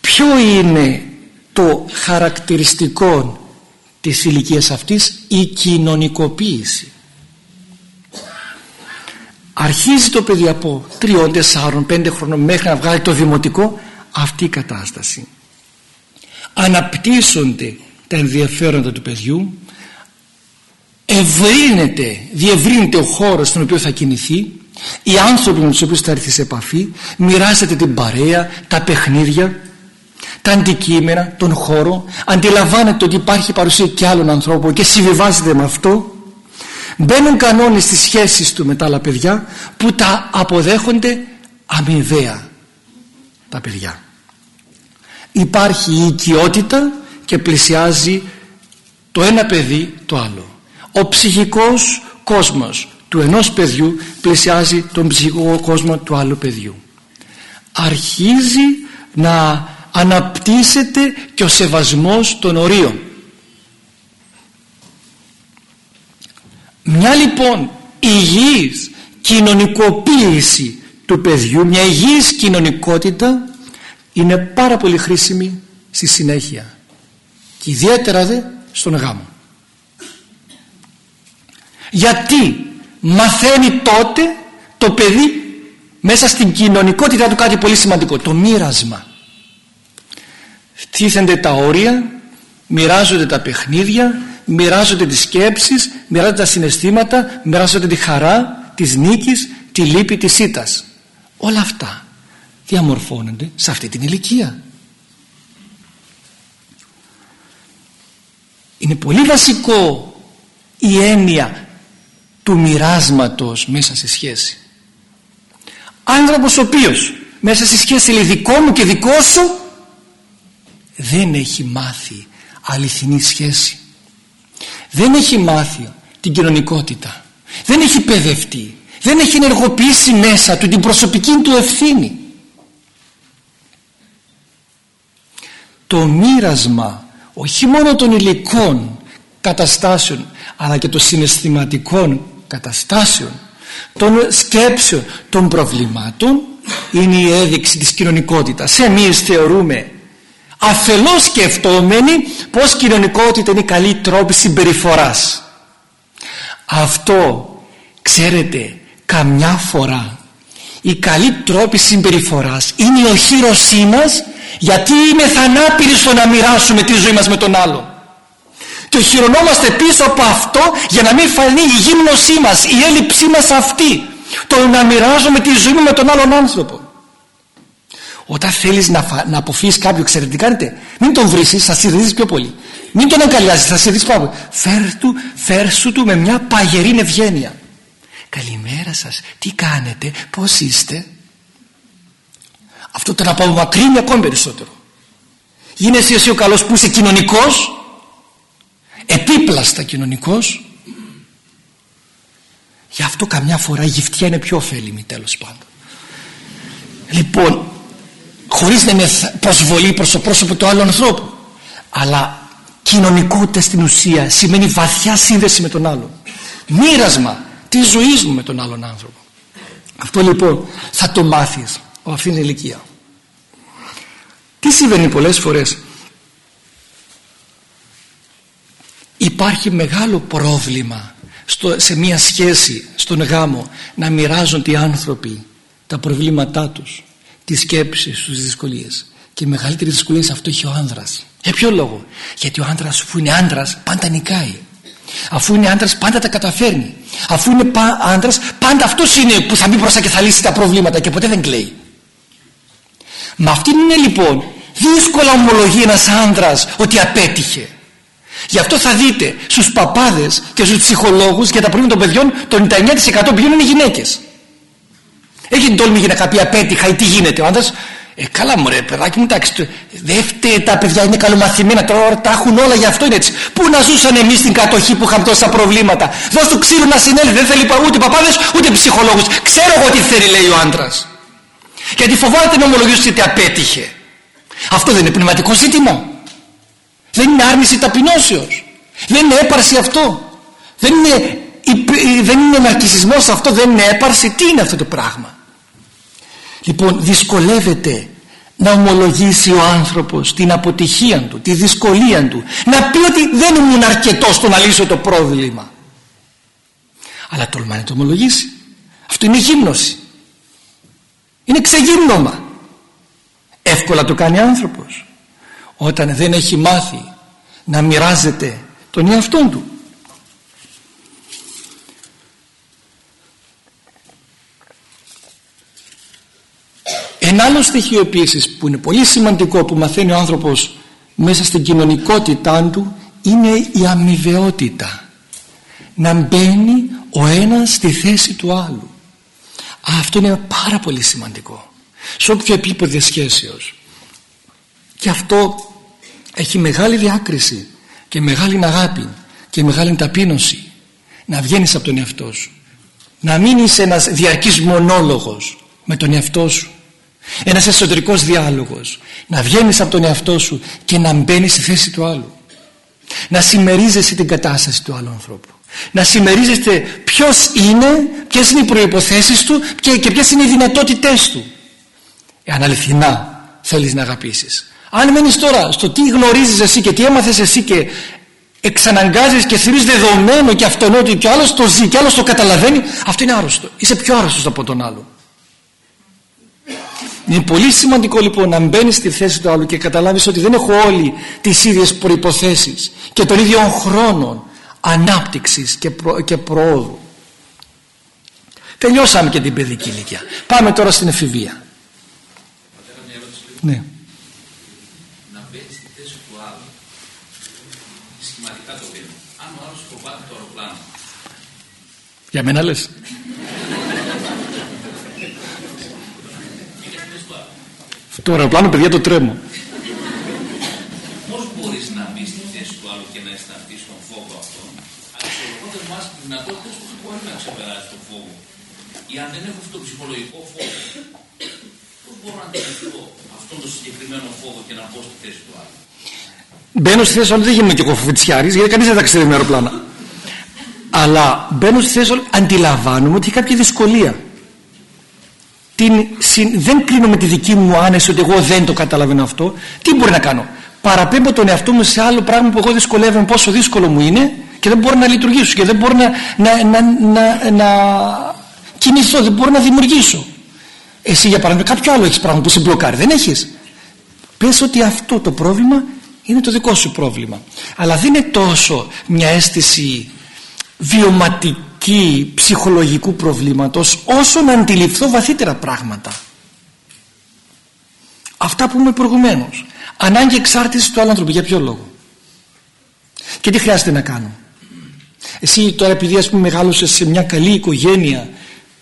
A: Ποιο είναι το χαρακτηριστικό της ηλικίας αυτής η κοινωνικοποίηση. Αρχίζει το παιδί από τριών, τεσσάρων, πέντε χρονών μέχρι να βγάλει το δημοτικό αυτή η κατάσταση. Αναπτύσσονται τα ενδιαφέροντα του παιδιού ευρύνεται, διευρύνεται ο χώρος στον οποίο θα κινηθεί οι άνθρωποι με τους οποίους θα έρθει σε επαφή μοιράζεται την παρέα, τα παιχνίδια τα αντικείμενα, τον χώρο αντιλαμβάνεται ότι υπάρχει παρουσία και άλλων ανθρώπων και συμβιβάζεται με αυτό. Μπαίνουν κανόνες στις σχέσεις του με τα άλλα παιδιά που τα αποδέχονται αμοιβαία τα παιδιά. Υπάρχει η οικειότητα και πλησιάζει το ένα παιδί το άλλο. Ο ψυχικός κόσμος του ενός παιδιού πλησιάζει τον ψυχικό κόσμο του άλλου παιδιού. Αρχίζει να αναπτύσσεται και ο σεβασμός των ορίων. Μια λοιπόν υγιής κοινωνικοποίηση του παιδιού μια υγιής κοινωνικότητα είναι πάρα πολύ χρήσιμη στη συνέχεια και ιδιαίτερα δε στον γάμο. Γιατί μαθαίνει τότε το παιδί μέσα στην κοινωνικότητα του κάτι πολύ σημαντικό το μοίρασμα τίθενται τα όρια μοιράζονται τα παιχνίδια μοιράζονται τις σκέψεις μοιράζονται τα συναισθήματα μοιράζονται τη χαρά της νίκης τη λύπη της ήττας. Όλα αυτά διαμορφώνονται σε αυτή την ηλικία. Είναι πολύ βασικό η έννοια του μοιράσματος μέσα σε σχέση. Άνθρωπος ο οποίος μέσα στη σχέση λέει δικό μου και δικό σου δεν έχει μάθει αληθινή σχέση. Δεν έχει μάθει την κοινωνικότητα. Δεν έχει παιδευτεί. Δεν έχει ενεργοποιήσει μέσα του την προσωπική του ευθύνη. Το μοίρασμα όχι μόνο των υλικών καταστάσεων αλλά και των συναισθηματικών καταστάσεων των σκέψεων των προβλημάτων είναι η έδειξη της κοινωνικότητας. Εμείς θεωρούμε αφελώς σκεφτόμενοι πως κοινωνικότητα είναι καλή τρόπη συμπεριφοράς. Αυτό ξέρετε καμιά φορά η καλή τρόπη συμπεριφοράς είναι η οχύρωσή μας γιατί είμαι θανάπηροι στο να μοιράσουμε τη ζωή μας με τον άλλο και οχυρωνόμαστε πίσω από αυτό για να μην φανεί η γύμνωσή μας η έλλειψή μας αυτή το να μοιράζουμε τη ζωή μου με τον άλλον άνθρωπο όταν θέλεις να, φα... να αποφύγεις κάποιο ξέρετε τι κάνετε μην τον βρίσεις θα συζητήσεις πιο πολύ. Μην τον αγκαλιάζεις θα συζητήσεις πάρα φέρ του, φέρ σου του με μια παγερή ευγένεια. Καλημέρα σας. Τι κάνετε πως είστε; Αυτό το να απομακρύνει ακόμη περισσότερο. Γίνεσαι εσύ ο καλός που είσαι κοινωνικός; Επίπλαστα κοινωνικός; Γι' αυτό καμιά φορά η γυφτιά είναι πιο ωφέλιμη τέλος πάντων. Λοιπόν χωρίς να είναι προσβολή προς το πρόσωπο του άλλου ανθρώπου. Αλλά κοινωνικότητα στην ουσία σημαίνει βαθιά σύνδεση με τον άλλον. Μοίρασμα της ζωής μου με τον άλλον άνθρωπο. Αυτό λοιπόν θα το μάθεις από αυτήν την ηλικία. Τι συμβαίνει πολλές φορές; Υπάρχει μεγάλο πρόβλημα στο, σε μια σχέση στον γάμο να μοιράζονται οι άνθρωποι τα προβλήματά τους τις σκέψεις τους, τις δυσκολίες. Και η μεγαλύτερη δυσκολία σε αυτό έχει ο άνδρας. Για ποιο λόγο; Γιατί ο άνδρας αφού είναι άνδρας πάντα νικάει. Αφού είναι άντρας πάντα τα καταφέρνει. Αφού είναι άντρας πάντα αυτός είναι που θα μπει μπροστά και θα λύσει τα προβλήματα και ποτέ δεν κλαίει. Με αυτήν είναι λοιπόν δύσκολα ομολογεί ένας άντρας ότι απέτυχε. Γι' αυτό θα δείτε στους παπάδες και στους ψυχολόγους για τα προβλήματα των παιδιών το 99% πηγαίνουν οι γυναίκες έχει την τόλμη για να πει απέτυχα ή τι γίνεται ο άντρας ε, καλά μου ρε παιδάκι μου, εντάξει, δεν φταίει τα παιδιά, είναι καλομαθημένα, τώρα τα έχουν όλα γι' αυτό είναι έτσι. Πού να ζούσαν εμείς στην κατοχή που είχαμε τόσα προβλήματα; Δώσ' του ξύλου να συνέλθει, δεν θέλει ούτε παπάδες ούτε ψυχολόγους. Ξέρω εγώ τι θέλει, λέει ο άντρα. Γιατί φοβάται να ομολογήσει ότι απέτυχε. Αυτό δεν είναι πνευματικό ζήτημα. Δεν είναι άρνηση ταπεινώσεως. Δεν είναι έπαρση αυτό. Δεν είναι, δεν είναι ναρκισισμός αυτό, δεν είναι έπαρση. Τι είναι αυτό το πράγμα; Λοιπόν δυσκολεύεται να ομολογήσει ο άνθρωπος την αποτυχία του, τη δυσκολία του. Να πει ότι δεν ήμουν αρκετός στο να λύσω το πρόβλημα. Αλλά τολμά να το ομολογήσει. Αυτό είναι γύμνωση. Είναι ξεγύμνομα. Εύκολα το κάνει άνθρωπος. Όταν δεν έχει μάθει να μοιράζεται τον εαυτό του Ένα άλλο στοιχείο επίσης που είναι πολύ σημαντικό που μαθαίνει ο άνθρωπος μέσα στην κοινωνικότητά του είναι η αμοιβαιότητα. Να μπαίνει ο ένας στη θέση του άλλου. Αυτό είναι πάρα πολύ σημαντικό. Σε όποιο επίπεδο σχέσεως. Και αυτό έχει μεγάλη διάκριση και μεγάλη αγάπη και μεγάλη ταπείνωση. Να βγαίνεις από τον εαυτό σου. Να μην είσαι ένας διαρκής μονόλογος με τον εαυτό σου ένας εσωτερικός διάλογος. Να βγαίνεις από τον εαυτό σου και να μπαίνεις στη θέση του άλλου. Να συμμερίζεσαι την κατάσταση του άλλου ανθρώπου. Να συμμερίζεστε ποιος είναι ποιες είναι οι προϋποθέσεις του και, και ποιες είναι οι δυνατότητές του. Εάν αληθινά θέλεις να αγαπήσεις. Αν μένεις τώρα στο τι γνωρίζεις εσύ και τι έμαθες εσύ και εξαναγκάζεις και θεωρείς δεδομένο και αυτονόητο και άλλος το ζει και άλλος το καταλαβαίνει αυτό είναι άρρωστο. Είσαι πιο άρρωστος από τον άλλο Είναι πολύ σημαντικό λοιπόν να μπαίνεις στη θέση του άλλου και καταλάβεις ότι δεν έχω όλοι τις ίδιες προϋποθέσεις και των ίδιων χρόνων ανάπτυξης και, προ, και προόδου. Τελειώσαμε και την παιδική ηλικία. Πάμε τώρα στην εφηβεία. Ναι.
B: Να μπαίνεις στη θέση του άλλου σχηματικά το πήρε. Αν ο άλλος φοβάται το αεροπλάνο.
A: Για μένα λες. Το αεροπλάνο, παιδιά, το τρέμω.
B: Πώς μπορείς να μπεις στη θέση του άλλου και να αισθανθείς τον φόβο αυτό, Αξιολογώντα μας τι δυνατότητες που μπορεί να ξεπεράσει τον φόβο; Ή αν δεν έχω αυτό το ψυχολογικό φόβο, πώς μπορώ να αντιληφθώ αυτόν τον συγκεκριμένο φόβο και να μπω στη θέση του άλλου;
A: Μπαίνω στη θέση του άλλου, δεν γίνομαι και εγώ φοβητσιάρη, γιατί κανείς δεν τα ξέρει με αεροπλάνα. Αλλά μπαίνω στη θέση του άλλου, αντιλαμβάνομαι ότι έχει κάποια δυσκολία την, δεν κρίνω με τη δική μου άνεση ότι εγώ δεν το καταλαβαίνω αυτό. Τι μπορεί να κάνω; Παραπέμπω τον εαυτό μου σε άλλο πράγμα που εγώ δυσκολεύομαι πόσο δύσκολο μου είναι και δεν μπορώ να λειτουργήσω και δεν μπορώ να, να, να, να, να κινηθώ δεν μπορώ να δημιουργήσω. Εσύ για παράδειγμα κάποιο άλλο έχεις πράγμα που σε μπλοκάρει δεν έχεις; Πες ότι αυτό το πρόβλημα είναι το δικό σου πρόβλημα. Αλλά δεν είναι τόσο μια αίσθηση βιωματική ψυχολογικού προβλήματος όσο να αντιληφθώ βαθύτερα πράγματα. Αυτά που είμαι προηγουμένως ανάγκη εξάρτησης του άλλου άνθρωπου για ποιο λόγο; Και τι χρειάζεται να κάνω; Εσύ τώρα επειδή ας πούμε μεγάλωσες σε μια καλή οικογένεια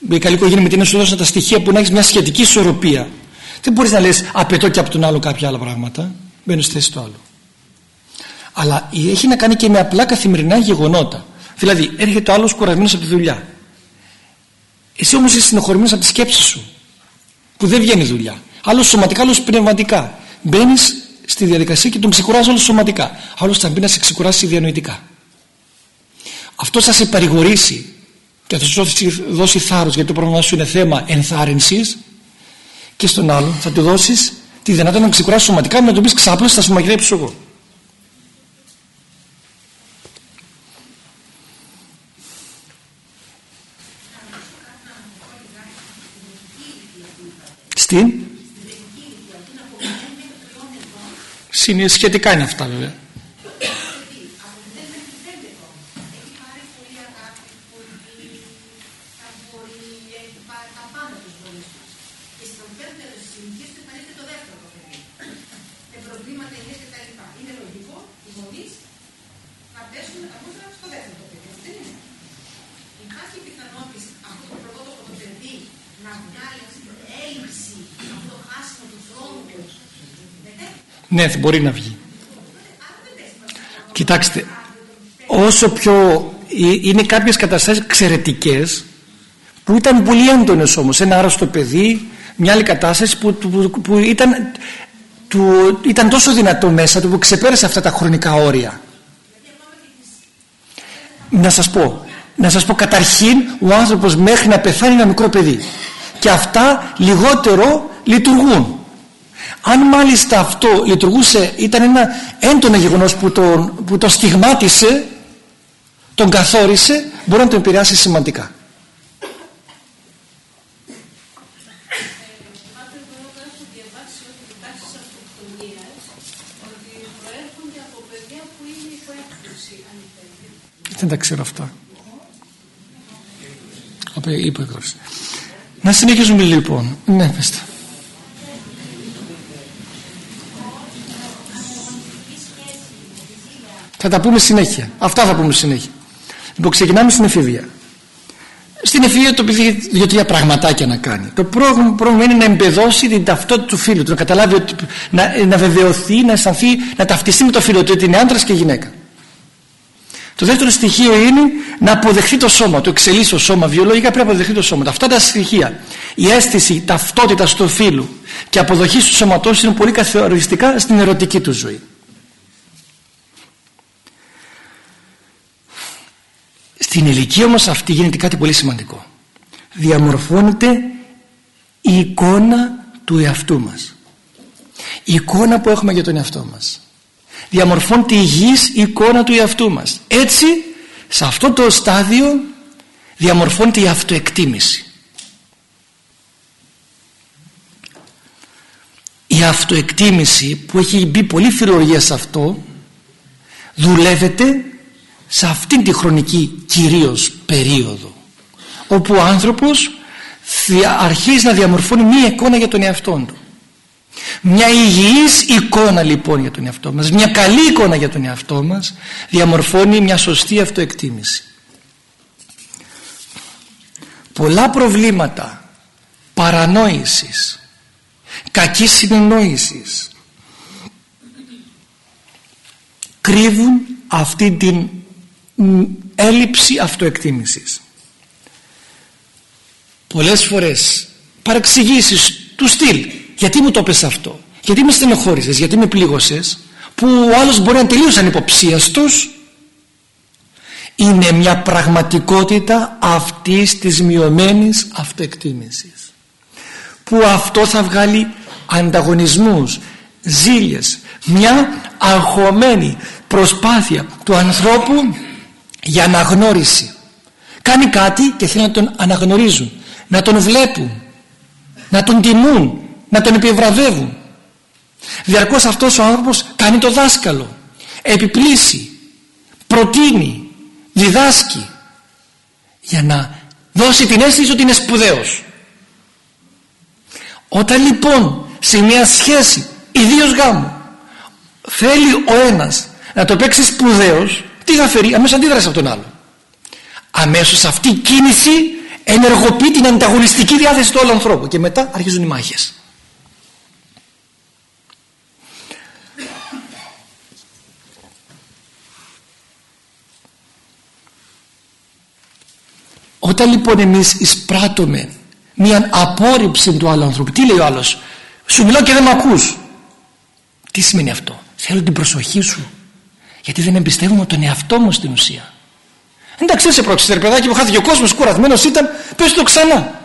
A: μια καλή οικογένεια με την σου δώσαν τα στοιχεία που να έχεις μια σχετική ισορροπία δεν μπορείς να λες απαιτώ και από τον άλλο κάποια άλλα πράγματα μπαίνω στη θέση του άλλου. Αλλά έχει να κάνει και με απλά καθημερινά γεγονότα Δηλαδή έρχεται ο άλλος κουρασμένος από τη δουλειά. Εσύ όμως είσαι συνεχωρημένος από τη σκέψη σου που δεν βγαίνει δουλειά. Άλλος σωματικά, άλλος πνευματικά. Μπαίνεις στη διαδικασία και τον ξεκουράζεις όλος σωματικά. Άλλος θα μπει να σε ξεκουράσει διανοητικά. Αυτό θα σε παρηγορήσει και θα σου δώσει θάρρος γιατί το πρόβλημα σου είναι θέμα ενθάρρυνσης και στον άλλον θα του δώσεις τη δυνατότητα να ξεκουράσει σωματικά με να τον πεις ξάπλος θα σου μαγειρέψω εγώ. Στην σχετικά είναι αυτά βέβαια Ναι, μπορεί να βγει. Κοιτάξτε, όσο πιο είναι κάποιες καταστάσεις εξαιρετικές που ήταν πολύ έντονες όμως ένα άρρωστο παιδί μια άλλη κατάσταση που, που, ήταν, του, ήταν τόσο δυνατό μέσα του που ξεπέρασε αυτά τα χρονικά όρια. Να σας πω να σας πω καταρχήν ο άνθρωπος μέχρι να πεθάνει ένα μικρό παιδί. Και αυτά λιγότερο λειτουργούν αν μάλιστα αυτό λειτουργούσε ήταν ένα έντονο γεγονός που τον, που τον στιγμάτισε τον καθόρισε μπορεί να τον επηρεάσει σημαντικά Δεν τα ξέρω αυτά. Να συνεχίσουμε λοιπόν. Ναι, πέστε. Θα τα πούμε συνέχεια. Αυτά θα πούμε συνέχεια. Λοιπόν, ξεκινάμε στην εφηβεία. Στην εφηβεία το παιδί δύο-τρία πραγματάκια να κάνει. Το πρώτο είναι να εμπεδώσει την ταυτότητα του φίλου του, να καταλάβει ότι, να, να βεβαιωθεί, να αισθανθεί, να ταυτιστεί με το φίλο του, ότι είναι άντρας και γυναίκα. Το δεύτερο στοιχείο είναι να αποδεχθεί το σώμα, το εξελίσσει το σώμα βιολογικά πρέπει να αποδεχθεί το σώμα. Αυτά τα στοιχεία, η αίσθηση ταυτότητας του φίλου και αποδοχής του σώματό είναι πολύ καθοριστικά στην ερωτική του ζωή. Στην ηλικία όμως αυτή γίνεται κάτι πολύ σημαντικό. Διαμορφώνεται η εικόνα του εαυτού μας. Η εικόνα που έχουμε για τον εαυτό μας. Διαμορφώνεται η υγιής εικόνα του εαυτού μας. Έτσι, σε αυτό το στάδιο διαμορφώνεται η αυτοεκτίμηση. η αυτοεκτίμηση που έχει μπει πολύ φιλολογία σε αυτό δουλεύεται σε αυτήν τη χρονική κυρίως περίοδο όπου ο άνθρωπος αρχίζει να διαμορφώνει μία εικόνα για τον εαυτό του. Μια υγιής εικόνα λοιπόν για τον εαυτό μας μια καλή εικόνα για τον εαυτό μας διαμορφώνει μια σωστή αυτοεκτίμηση. Πολλά προβλήματα παρανόησης κακής συνεννόησης κρύβουν αυτή την έλλειψη αυτοεκτίμησης. Πολλές φορές παρεξηγήσεις του στυλ. Γιατί μου το πες αυτό; Γιατί με στενοχώρησες, γιατί με πλήγωσες; Που ο άλλος μπορεί να τελείωσε ανυποψίαστος; Είναι μια πραγματικότητα αυτής της μειωμένης αυτοεκτίμησης. Που αυτό θα βγάλει ανταγωνισμούς, ζήλιες. Μια αγχωμένη προσπάθεια του ανθρώπου για αναγνώριση. Κάνει κάτι και θέλει να τον αναγνωρίζουν να τον βλέπουν να τον τιμούν να τον επιβραβεύουν. Διαρκώς αυτός ο άνθρωπος κάνει το δάσκαλο επιπλήσει προτείνει διδάσκει για να δώσει την αίσθηση ότι είναι σπουδαίος. Όταν λοιπόν σε μια σχέση ιδίως γάμου θέλει ο ένας να το παίξει σπουδαίος τι θα φέρει αμέσως αντίδραση από τον άλλο αμέσως αυτή η κίνηση ενεργοποιεί την ανταγωνιστική διάθεση του άλλου ανθρώπου και μετά αρχίζουν οι μάχες. Όταν λοιπόν εμείς εισπράττουμε μια απόρριψη του άλλου ανθρώπου τι λέει ο άλλος σου μιλάω και δεν με ακούς τι σημαίνει αυτό; Θέλω την προσοχή σου γιατί δεν εμπιστεύομαι τον εαυτό μου στην ουσία. Εντάξει σε πρόξε παιδάκι που χάθηκε ο κόσμος κουρασμένος ήταν πες το ξανά.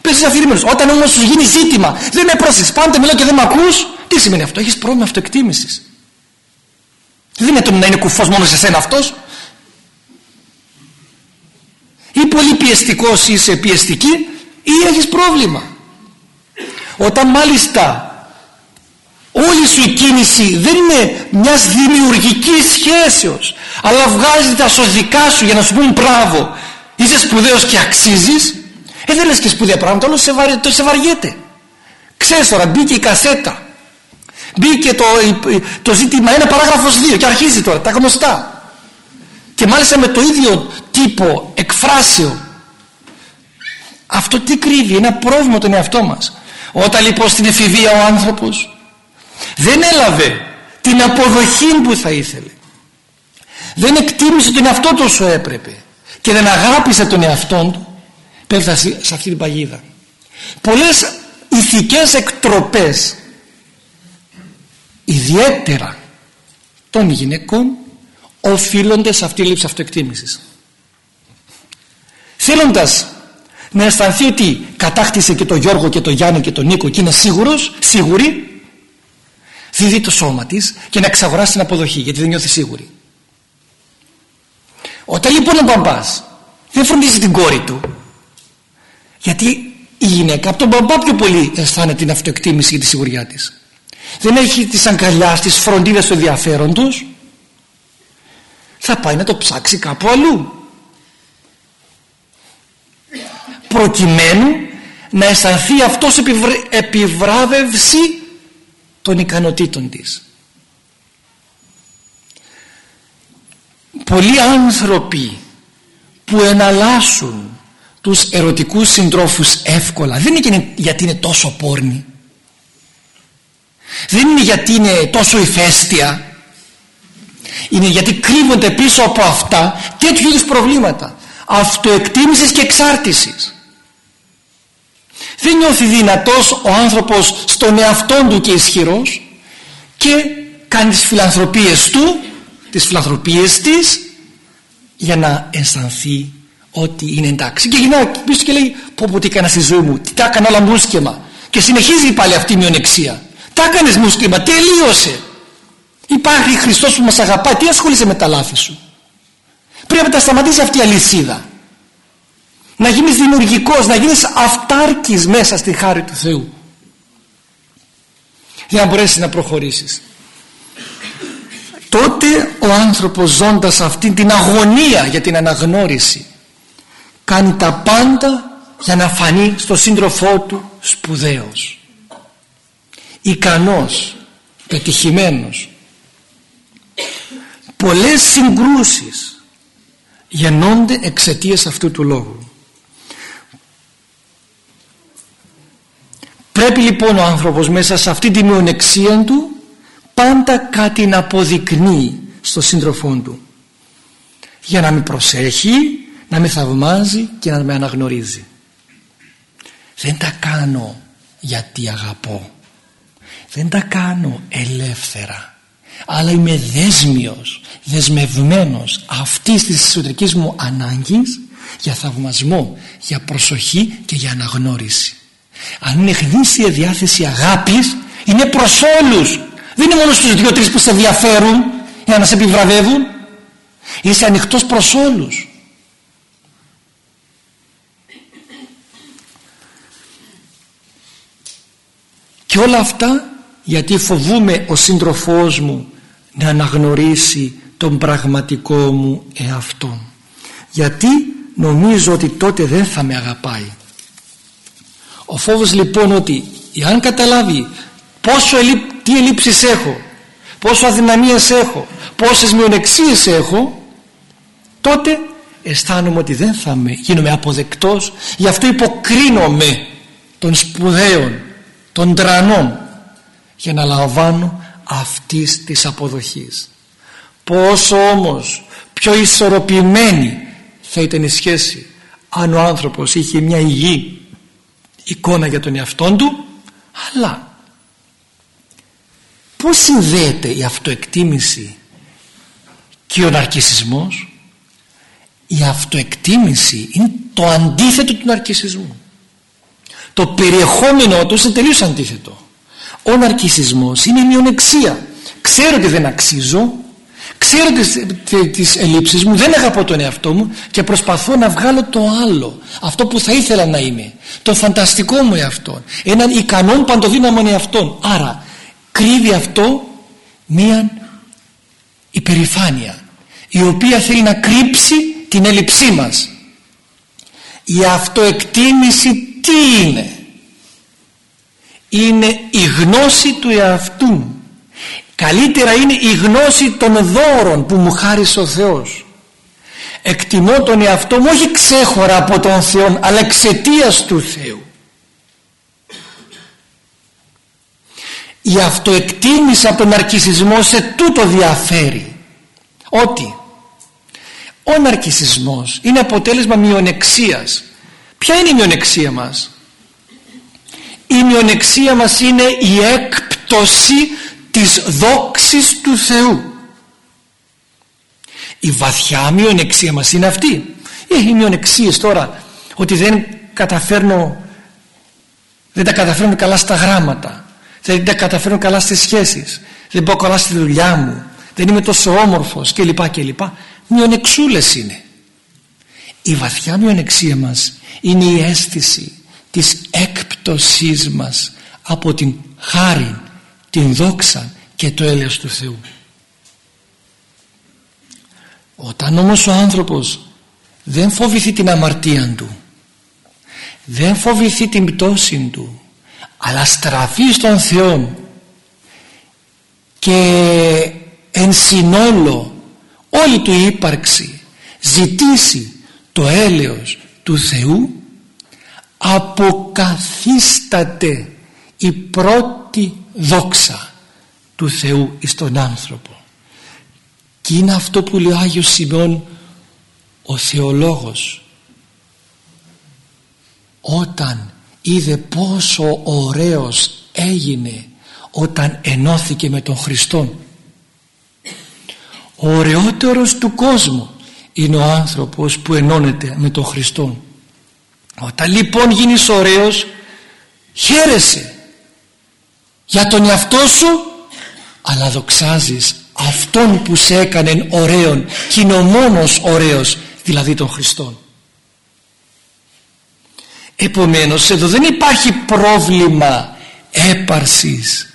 A: Πες είσαι αφηρημένος. Όταν όμως σου γίνει ζήτημα δεν με πρόσεχες πάντα μιλάω και δεν με ακούς. Τι σημαίνει αυτό έχεις πρόβλημα αυτοεκτίμησης. Δεν είναι το να είναι κουφός μόνο σε σένα αυτός. Ή πολύ πιεστικός είσαι πιεστική ή έχεις πρόβλημα. Όταν μάλιστα όλη σου η κίνηση δεν είναι μιας δημιουργικής σχέσεως αλλά βγάζει τα σωδικά σου για να σου πούν μπράβο. Είσαι σπουδαίος και αξίζεις. Ε δεν λες και σπουδαία πράγματα όλο σε, βαρ, το σε βαριέται ξέρεις τώρα μπήκε η κασέτα. Μπήκε το, το ζήτημα ένα παράγραφος δύο και αρχίζει τώρα τα γνωστά. Και μάλιστα με το ίδιο τύπο εκφράσεων. Αυτό τι κρύβει ένα πρόβλημα τον εαυτό μας. Όταν λοιπόν στην εφηβεία ο άνθρωπος δεν έλαβε την αποδοχή που θα ήθελε. Δεν εκτίμησε τον εαυτό του όσο έπρεπε. Και δεν αγάπησε τον εαυτό του. Πέφτει σε αυτή την παγίδα. Πολλές ηθικές εκτροπές ιδιαίτερα των γυναικών οφείλονται σε αυτή τη λήψη αυτοεκτίμησης. Θέλοντας να αισθανθεί ότι κατάκτησε και τον Γιώργο και τον Γιάννη και τον Νίκο και είναι σίγουρος, σίγουρη δίδει το σώμα της και να εξαγοράσει την αποδοχή γιατί δεν νιώθει σίγουρη. Όταν λοιπόν ο μπαμπάς δεν φροντίζει την κόρη του γιατί η γυναίκα από τον μπαμπά πιο πολύ αισθάνεται την αυτοεκτίμηση και τη σιγουριά της. Δεν έχει τις αγκαλιάς, τις φροντίδες τους. Ενδιαφέροντος θα πάει να το ψάξει κάπου αλλού. Προκειμένου να αισθανθεί αυτός επιβράβευση των ικανοτήτων της. Πολλοί άνθρωποι που εναλλάσσουν τους ερωτικούς συντρόφους εύκολα δεν είναι γιατί είναι τόσο πόρνοι. Δεν είναι γιατί είναι τόσο ηφαίστεια. Είναι γιατί κρύβονται πίσω από αυτά τέτοιου είδους προβλήματα. Αυτοεκτίμησης και εξάρτησης δεν νιώθει δυνατός ο άνθρωπος στον εαυτό του και ισχυρός και κάνει τις φιλανθρωπίες του τις φιλανθρωπίες της για να αισθανθεί ότι είναι εντάξει. Και γυρνάει πίσω και λέει πω πω τι έκανα στη ζωή μου τι τα έκανα όλα μουσκεμα και συνεχίζει πάλι αυτή η μειονεξία. Τα έκανες μουσκεμα τελείωσε υπάρχει Χριστός που μας αγαπάει τι ασχολείσαι με τα λάθη σου πρέπει να τα σταματήσει αυτή η αλυσίδα να γίνεις δημιουργικός να γίνεις αυτάρκης μέσα στη χάρη του Θεού. Για να μπορέσεις να προχωρήσεις. Τότε ο άνθρωπος ζώντας αυτή την αγωνία για την αναγνώριση κάνει τα πάντα για να φανεί στο σύντροφό του σπουδαίος. Ικανός πετυχημένος. Πολλές συγκρούσεις γεννώνται εξαιτίας αυτού του λόγου πρέπει λοιπόν ο άνθρωπος μέσα σε αυτή τη μειονεξία του πάντα κάτι να αποδεικνύει στο σύντροφό του. Για να με προσέχει να με θαυμάζει και να με αναγνωρίζει. Δεν τα κάνω γιατί αγαπώ. Δεν τα κάνω ελεύθερα. Αλλά είμαι δέσμιος δεσμευμένος αυτής της εσωτερικής μου ανάγκης για θαυμασμό για προσοχή και για αναγνώριση αν είναι γνήσια διάθεση αγάπης είναι προς όλους. Δεν είναι μόνο στους δύο-τρεις που σε ενδιαφέρουν για να σε επιβραβεύουν. Είσαι ανοιχτός προς όλους. Και όλα αυτά γιατί φοβούμε ο σύντροφός μου να αναγνωρίσει τον πραγματικό μου εαυτό. Γιατί νομίζω ότι τότε δεν θα με αγαπάει ο φόβος λοιπόν ότι αν καταλάβει πόσο τι ελλείψεις έχω πόσο αδυναμίες έχω πόσες μειονεξίες έχω τότε αισθάνομαι ότι δεν θα με γίνομαι αποδεκτός. Γι' αυτό υποκρίνομαι των σπουδαίων των τρανών για να λαμβάνω αυτής της αποδοχής. Πόσο όμως πιο ισορροπημένη θα ήταν η σχέση αν ο άνθρωπος είχε μια υγιή εικόνα για τον εαυτό του αλλά πώς συνδέεται η αυτοεκτίμηση και ο ναρκισισμός; Η αυτοεκτίμηση είναι το αντίθετο του ναρκισισμού. Το περιεχόμενο του είναι τελείως αντίθετο. Ο ναρκισισμός είναι μειονεξία. Ξέρω ότι δεν αξίζω ξέρω τις, τις ελλείψεις μου δεν αγαπώ τον εαυτό μου και προσπαθώ να βγάλω το άλλο αυτό που θα ήθελα να είμαι το φανταστικό μου εαυτό έναν ικανόν παντοδύναμον εαυτό άρα κρύβει αυτό μία υπερηφάνεια η οποία θέλει να κρύψει την έλλειψή μας. Η αυτοεκτίμηση τι είναι; Είναι η γνώση του εαυτού καλύτερα είναι η γνώση των δώρων που μου χάρισε ο Θεός. Εκτιμώ τον εαυτό μου όχι ξέχωρα από τον Θεό αλλά εξαιτίας του Θεού. Η αυτοεκτίμηση από τον αρκισισμό σε τούτο διαφέρει. Ότι ο ναρκισισμός είναι αποτέλεσμα μειονεξίας. Ποια είναι η μειονεξία μας; Η μειονεξία μας είναι η έκπτωση της δόξης του Θεού. Η βαθιά μειονεξία μας είναι αυτή. Έχει μειονεξίες τώρα ότι δεν καταφέρνω δεν τα καταφέρνω καλά στα γράμματα δεν τα καταφέρνω καλά στις σχέσεις δεν πάω καλά στη δουλειά μου δεν είμαι τόσο όμορφος κλπ κλπ. Μειονεξούλες είναι. Η βαθιά μειονεξία μας είναι η αίσθηση της έκπτωσής μας από την χάρη, την δόξα και το έλεος του Θεού. Όταν όμως ο άνθρωπος δεν φοβηθεί την αμαρτία του, δεν φοβηθεί την πτώση του, αλλά στραφεί στον Θεό και εν συνόλο όλη του ύπαρξη ζητήσει το έλεος του Θεού αποκαθίσταται η πρώτη δόξα του Θεού εις τον άνθρωπο. Και είναι αυτό που λέει ο Άγιος Σημειών ο θεολόγος. Όταν είδε πόσο ωραίος έγινε όταν ενώθηκε με τον Χριστό ο ωραιότερος του κόσμου είναι ο άνθρωπος που ενώνεται με τον Χριστό. Όταν λοιπόν γίνεις ωραίος χαίρεσαι για τον εαυτό σου αλλά δοξάζεις αυτόν που σε έκανε ωραίον και είναι ο μόνος ωραίος δηλαδή τον Χριστόν. Επομένως εδώ δεν υπάρχει πρόβλημα έπαρσης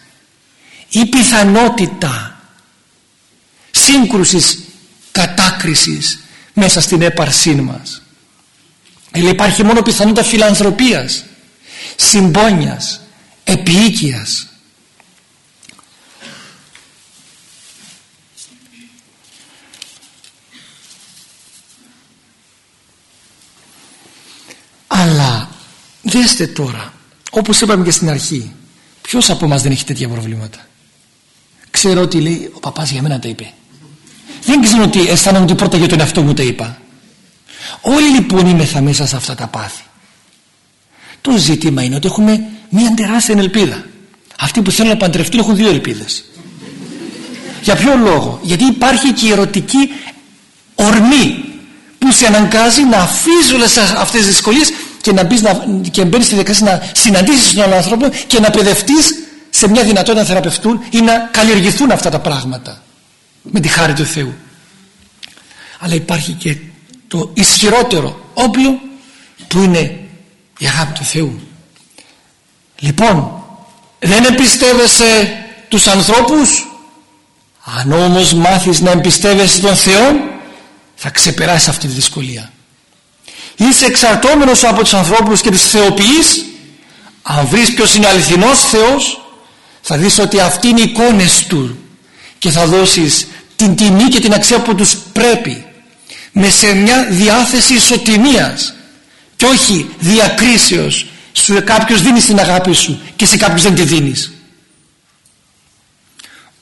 A: η πιθανότητα σύγκρουσης κατάκρισης μέσα στην έπαρσή μας. Αλλά υπάρχει μόνο πιθανότητα φιλανθρωπίας συμπόνιας επίοικιας αλλά δέστε τώρα όπως είπαμε και στην αρχή ποιος από μας δεν έχει τέτοια προβλήματα; Ξέρω ότι λέει ο παπάς για μένα τα είπε. Δεν ξέρω ότι αισθάνομαι ότι πρώτα για τον εαυτό μου τα είπα. Όλοι λοιπόν είμεθα μέσα σε αυτά τα πάθη. Το ζήτημα είναι ότι έχουμε μια τεράστια ελπίδα αυτοί που θέλουν να παντρευτούν έχουν δύο ελπίδες. Για ποιο λόγο; Γιατί υπάρχει και η ερωτική ορμή που σε αναγκάζει να αφήσει όλες αυτές τις δυσκολίες και να, μπεις, να, και μπαίνεις στη δικασία να συναντήσεις τον άνθρωπο και να παιδευτείς σε μια δυνατότητα να θεραπευτούν ή να καλλιεργηθούν αυτά τα πράγματα. Με τη χάρη του Θεού. Αλλά υπάρχει και το ισχυρότερο όπλο που είναι η αγάπη του Θεού. Λοιπόν δεν εμπιστεύεσαι τους ανθρώπους; Αν όμως μάθεις να εμπιστεύεσαι τον Θεό θα ξεπεράσεις αυτή τη δυσκολία είσαι εξαρτώμενος από τους ανθρώπους και τις θεοποιείς. Αν βρεις ποιος είναι ο αληθινός Θεός θα δεις ότι αυτοί είναι οι εικόνες Του και θα δώσεις την τιμή και την αξία που τους πρέπει με σε μια διάθεση ισοτιμίας και όχι διακρίσεως σου κάποιος δίνει την αγάπη σου και σε κάποιος δεν τη δίνεις.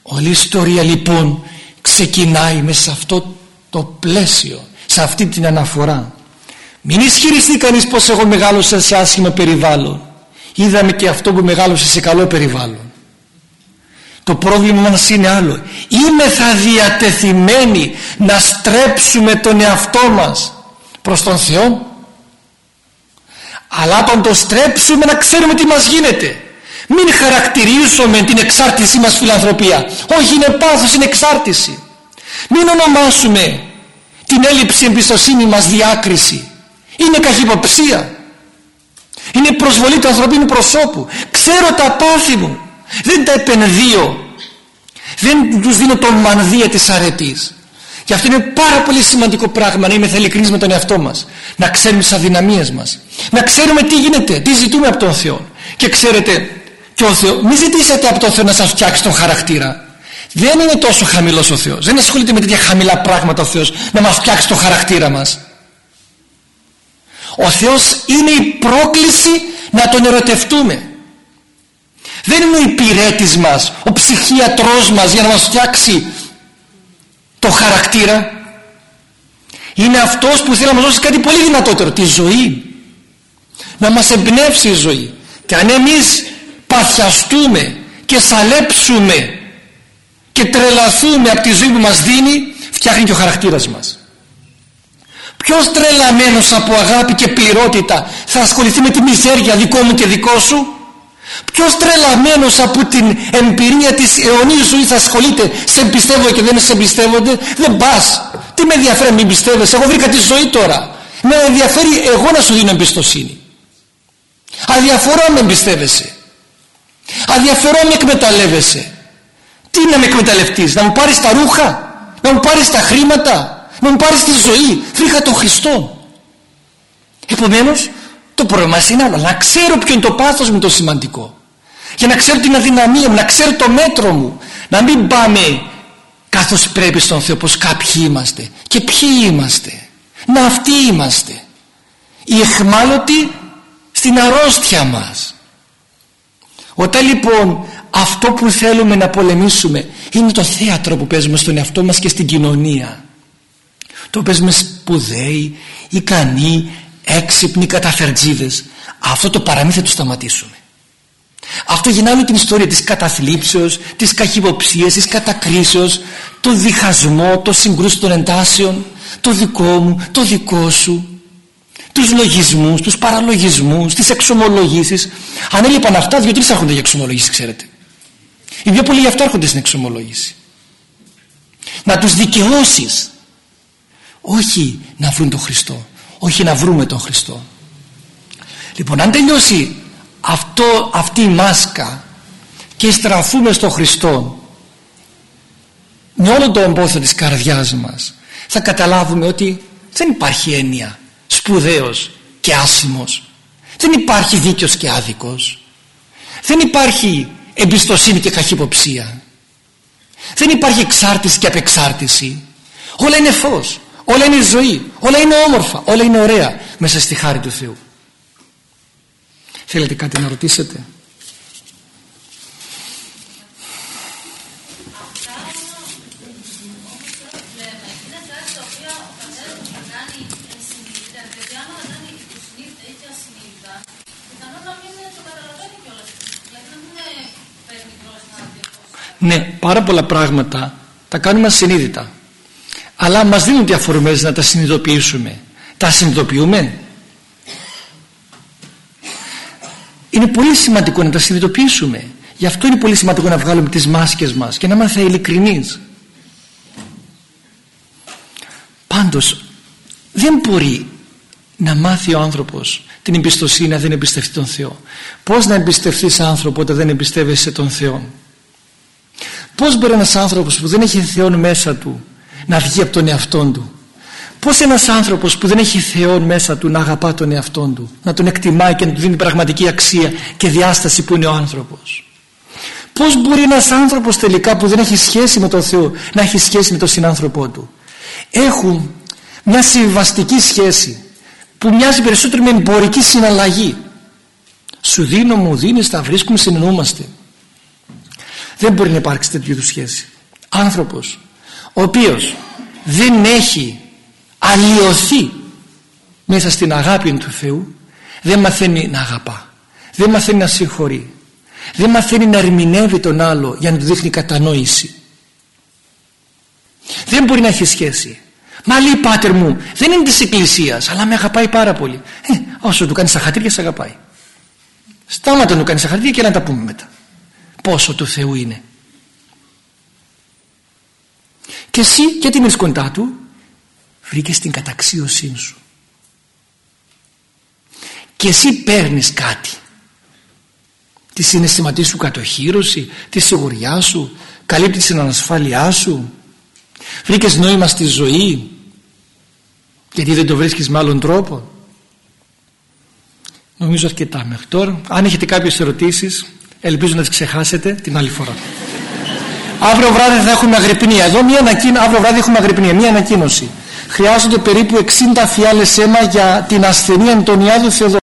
A: Όλη η ιστορία λοιπόν ξεκινάει μέσα σε αυτό το πλαίσιο σε αυτή την αναφορά μην ισχυριστεί κανείς πως εγώ μεγάλωσα σε άσχημο περιβάλλον. Είδαμε και αυτό που μεγάλωσε σε καλό περιβάλλον. Το πρόβλημα μας είναι άλλο. Είμαι θα διατεθειμένοι να στρέψουμε τον εαυτό μας προς τον Θεό. Αλλά όταν το στρέψουμε να ξέρουμε τι μας γίνεται. Μην χαρακτηρίσουμε την εξάρτησή μας φιλανθρωπία. Όχι είναι πάθος, είναι εξάρτηση. Μην ονομάσουμε την έλλειψη εμπιστοσύνη μας διάκριση είναι καχυποψία. Είναι προσβολή του ανθρωπίνου προσώπου. Ξέρω τα πάθη μου. Δεν τα επενδύω. Δεν τους δίνω το μανδύα της αρετής. Και αυτό είναι πάρα πολύ σημαντικό πράγμα να είμαι ειλικρινείς με τον εαυτό μας. Να ξέρουμε τις αδυναμίες μας. Να ξέρουμε τι γίνεται, τι ζητούμε από τον Θεό. Και ξέρετε και ο Θεό, μην ζητήσετε από τον Θεό να σας φτιάξει τον χαρακτήρα. Δεν είναι τόσο χαμηλός ο Θεός. Δεν ασχολείται με τέτοια χαμηλά πράγματα ο Θεός να μας φτιάξει τον χαρακτήρα μας ο Θεός είναι η πρόκληση να τον ερωτευτούμε. Δεν είναι ο υπηρέτης μας ο ψυχίατρός μας για να μας φτιάξει το χαρακτήρα. Είναι αυτός που θέλει να μας δώσει κάτι πολύ δυνατότερο τη ζωή. Να μας εμπνεύσει η ζωή. Και αν εμείς παθιαστούμε και σαλέψουμε και τρελαθούμε από τη ζωή που μας δίνει φτιάχνει και ο χαρακτήρας μας ποιος τρελαμένος από αγάπη και πληρότητα θα ασχοληθεί με τη μιζέρια δικό μου και δικό σου; Ποιος τρελαμένος από την εμπειρία της αιωνίας ζωής ασχολείται σε εμπιστεύω και δεν σε εμπιστεύονται δεν πας. Τι με ενδιαφέρει μην πιστεύεσαι εγώ βρήκα τη ζωή τώρα. Με ενδιαφέρει εγώ να σου δίνω εμπιστοσύνη. Αδιαφορώ με εμπιστεύεσαι. Αδιαφορώ με εκμεταλλεύεσαι. Τι να με εκμεταλλευτείς να μου πάρεις τα ρούχα να μου πάρεις τα χρήματα; Να μου πάρεις τη ζωή βρήκα τον Χριστό επομένως το πρόβλημα είναι άλλο. Να ξέρω ποιο είναι το πάθος μου το σημαντικό. Για να ξέρω την αδυναμία μου, να ξέρω το μέτρο μου. Να μην πάμε καθώς πρέπει στον Θεό πως κάποιοι είμαστε. Και ποιοι είμαστε. Να αυτοί είμαστε. Οι εχμάλωτοι στην αρρώστια μας. Όταν λοιπόν αυτό που θέλουμε να πολεμήσουμε είναι το θέατρο που παίζουμε στον εαυτό μας και στην κοινωνία. Το παίζουμε σπουδαίοι, ικανοί, έξυπνοι καταφερτζίδες αυτό το παραμύθι το σταματήσουμε. Αυτό γεννάει την ιστορία της καταθλίψεως της καχυποψίας, της κατακρίσεως το διχασμό, το συγκρούση των εντάσεων το δικό μου, το δικό σου τους λογισμούς, τους παραλογισμούς τις εξομολογήσεις. Αν έλειπαν αυτά, δύο-τρεις έρχονται για εξομολογήσεις ξέρετε. Οι πιο πολλοί γι' αυτό έρχονται στην εξομολόγηση. Να τους δικαιώσεις όχι να βρουν τον Χριστό. Όχι να βρούμε τον Χριστό. Λοιπόν αν τελειώσει αυτό, αυτή η μάσκα και στραφούμε στο Χριστό με όλο το εμπόθο της καρδιάς μας θα καταλάβουμε ότι δεν υπάρχει έννοια σπουδαίος και άσημος. Δεν υπάρχει δίκαιος και άδικος. Δεν υπάρχει εμπιστοσύνη και καχυποψία. Δεν υπάρχει εξάρτηση και απεξάρτηση. Όλα είναι φως όλα είναι ζωή. Όλα είναι όμορφα. Όλα είναι ωραία μέσα στη χάρη του Θεού. Θέλετε κάτι να ρωτήσετε; Ναι, πάρα πολλά πράγματα τα κάνουμε ασυνείδητα. Αλλά μας δίνουν διαφορμές να τα συνειδητοποιήσουμε. Τα συνειδητοποιούμε. Είναι πολύ σημαντικό να τα συνειδητοποιήσουμε. Γι' αυτό είναι πολύ σημαντικό να βγάλουμε τις μάσκες μας και να είμαστε ειλικρινείς. Πάντως δεν μπορεί να μάθει ο άνθρωπος την εμπιστοσύνη να δεν εμπιστευτεί τον Θεό. Πώς να εμπιστευτείς άνθρωπο όταν δεν εμπιστεύεσαι τον Θεό; Πώς μπορεί ένας άνθρωπος που δεν έχει Θεόν μέσα του να βγει από τον εαυτό του. Πώς ένας άνθρωπος που δεν έχει Θεόν μέσα του να αγαπά τον εαυτό του, να τον εκτιμάει και να του δίνει πραγματική αξία και διάσταση που είναι ο άνθρωπος; Πώς μπορεί ένας άνθρωπος τελικά που δεν έχει σχέση με τον Θεό να έχει σχέση με τον συνάνθρωπό του; Έχουν μια συμβαστική σχέση που μοιάζει περισσότερο με εμπορική συναλλαγή. Σου δίνω, μου δίνεις, τα βρίσκουμε, συνεννοούμαστε. Δεν μπορεί να υπάρξει τέτοιου είδους σχέση. Άνθρωπος ο οποίος δεν έχει αλλοιωθεί μέσα στην αγάπη του Θεού δεν μαθαίνει να αγαπά. Δεν μαθαίνει να συγχωρεί. Δεν μαθαίνει να ερμηνεύει τον άλλο για να του δείχνει κατανόηση. Δεν μπορεί να έχει σχέση. Μα λέει πάτερ μου δεν είναι της εκκλησίας αλλά με αγαπάει πάρα πολύ. Ε, όσο του κάνει στα χατήρια σε αγαπάει. Στάματα να του κάνει στα χατήρια και να τα πούμε μετά πόσο του Θεού είναι και εσύ και την ήρθες κοντά του βρήκες την καταξίωσή σου. Και εσύ παίρνεις κάτι. Τη συναισθηματή σου κατοχήρωση τη σιγουριά σου καλύπτει την ανασφάλειά σου. Βρήκες νόημα στη ζωή γιατί δεν το βρίσκεις με άλλον τρόπο. Νομίζω αρκετά μέχρι τώρα. Αν έχετε κάποιες ερωτήσεις Ελπίζω να τις ξεχάσετε την άλλη φορά. Αύριο βράδυ θα έχουμε αγρυπνία. Εδώ μια ανακοίνωση, αύριο βράδυ έχουμε αγρυπνία. Μια ανακοίνωση. Χρειάζονται περίπου 60 φιάλες αίμα για την ασθενή Αντωνιάδου Θεοδόρου.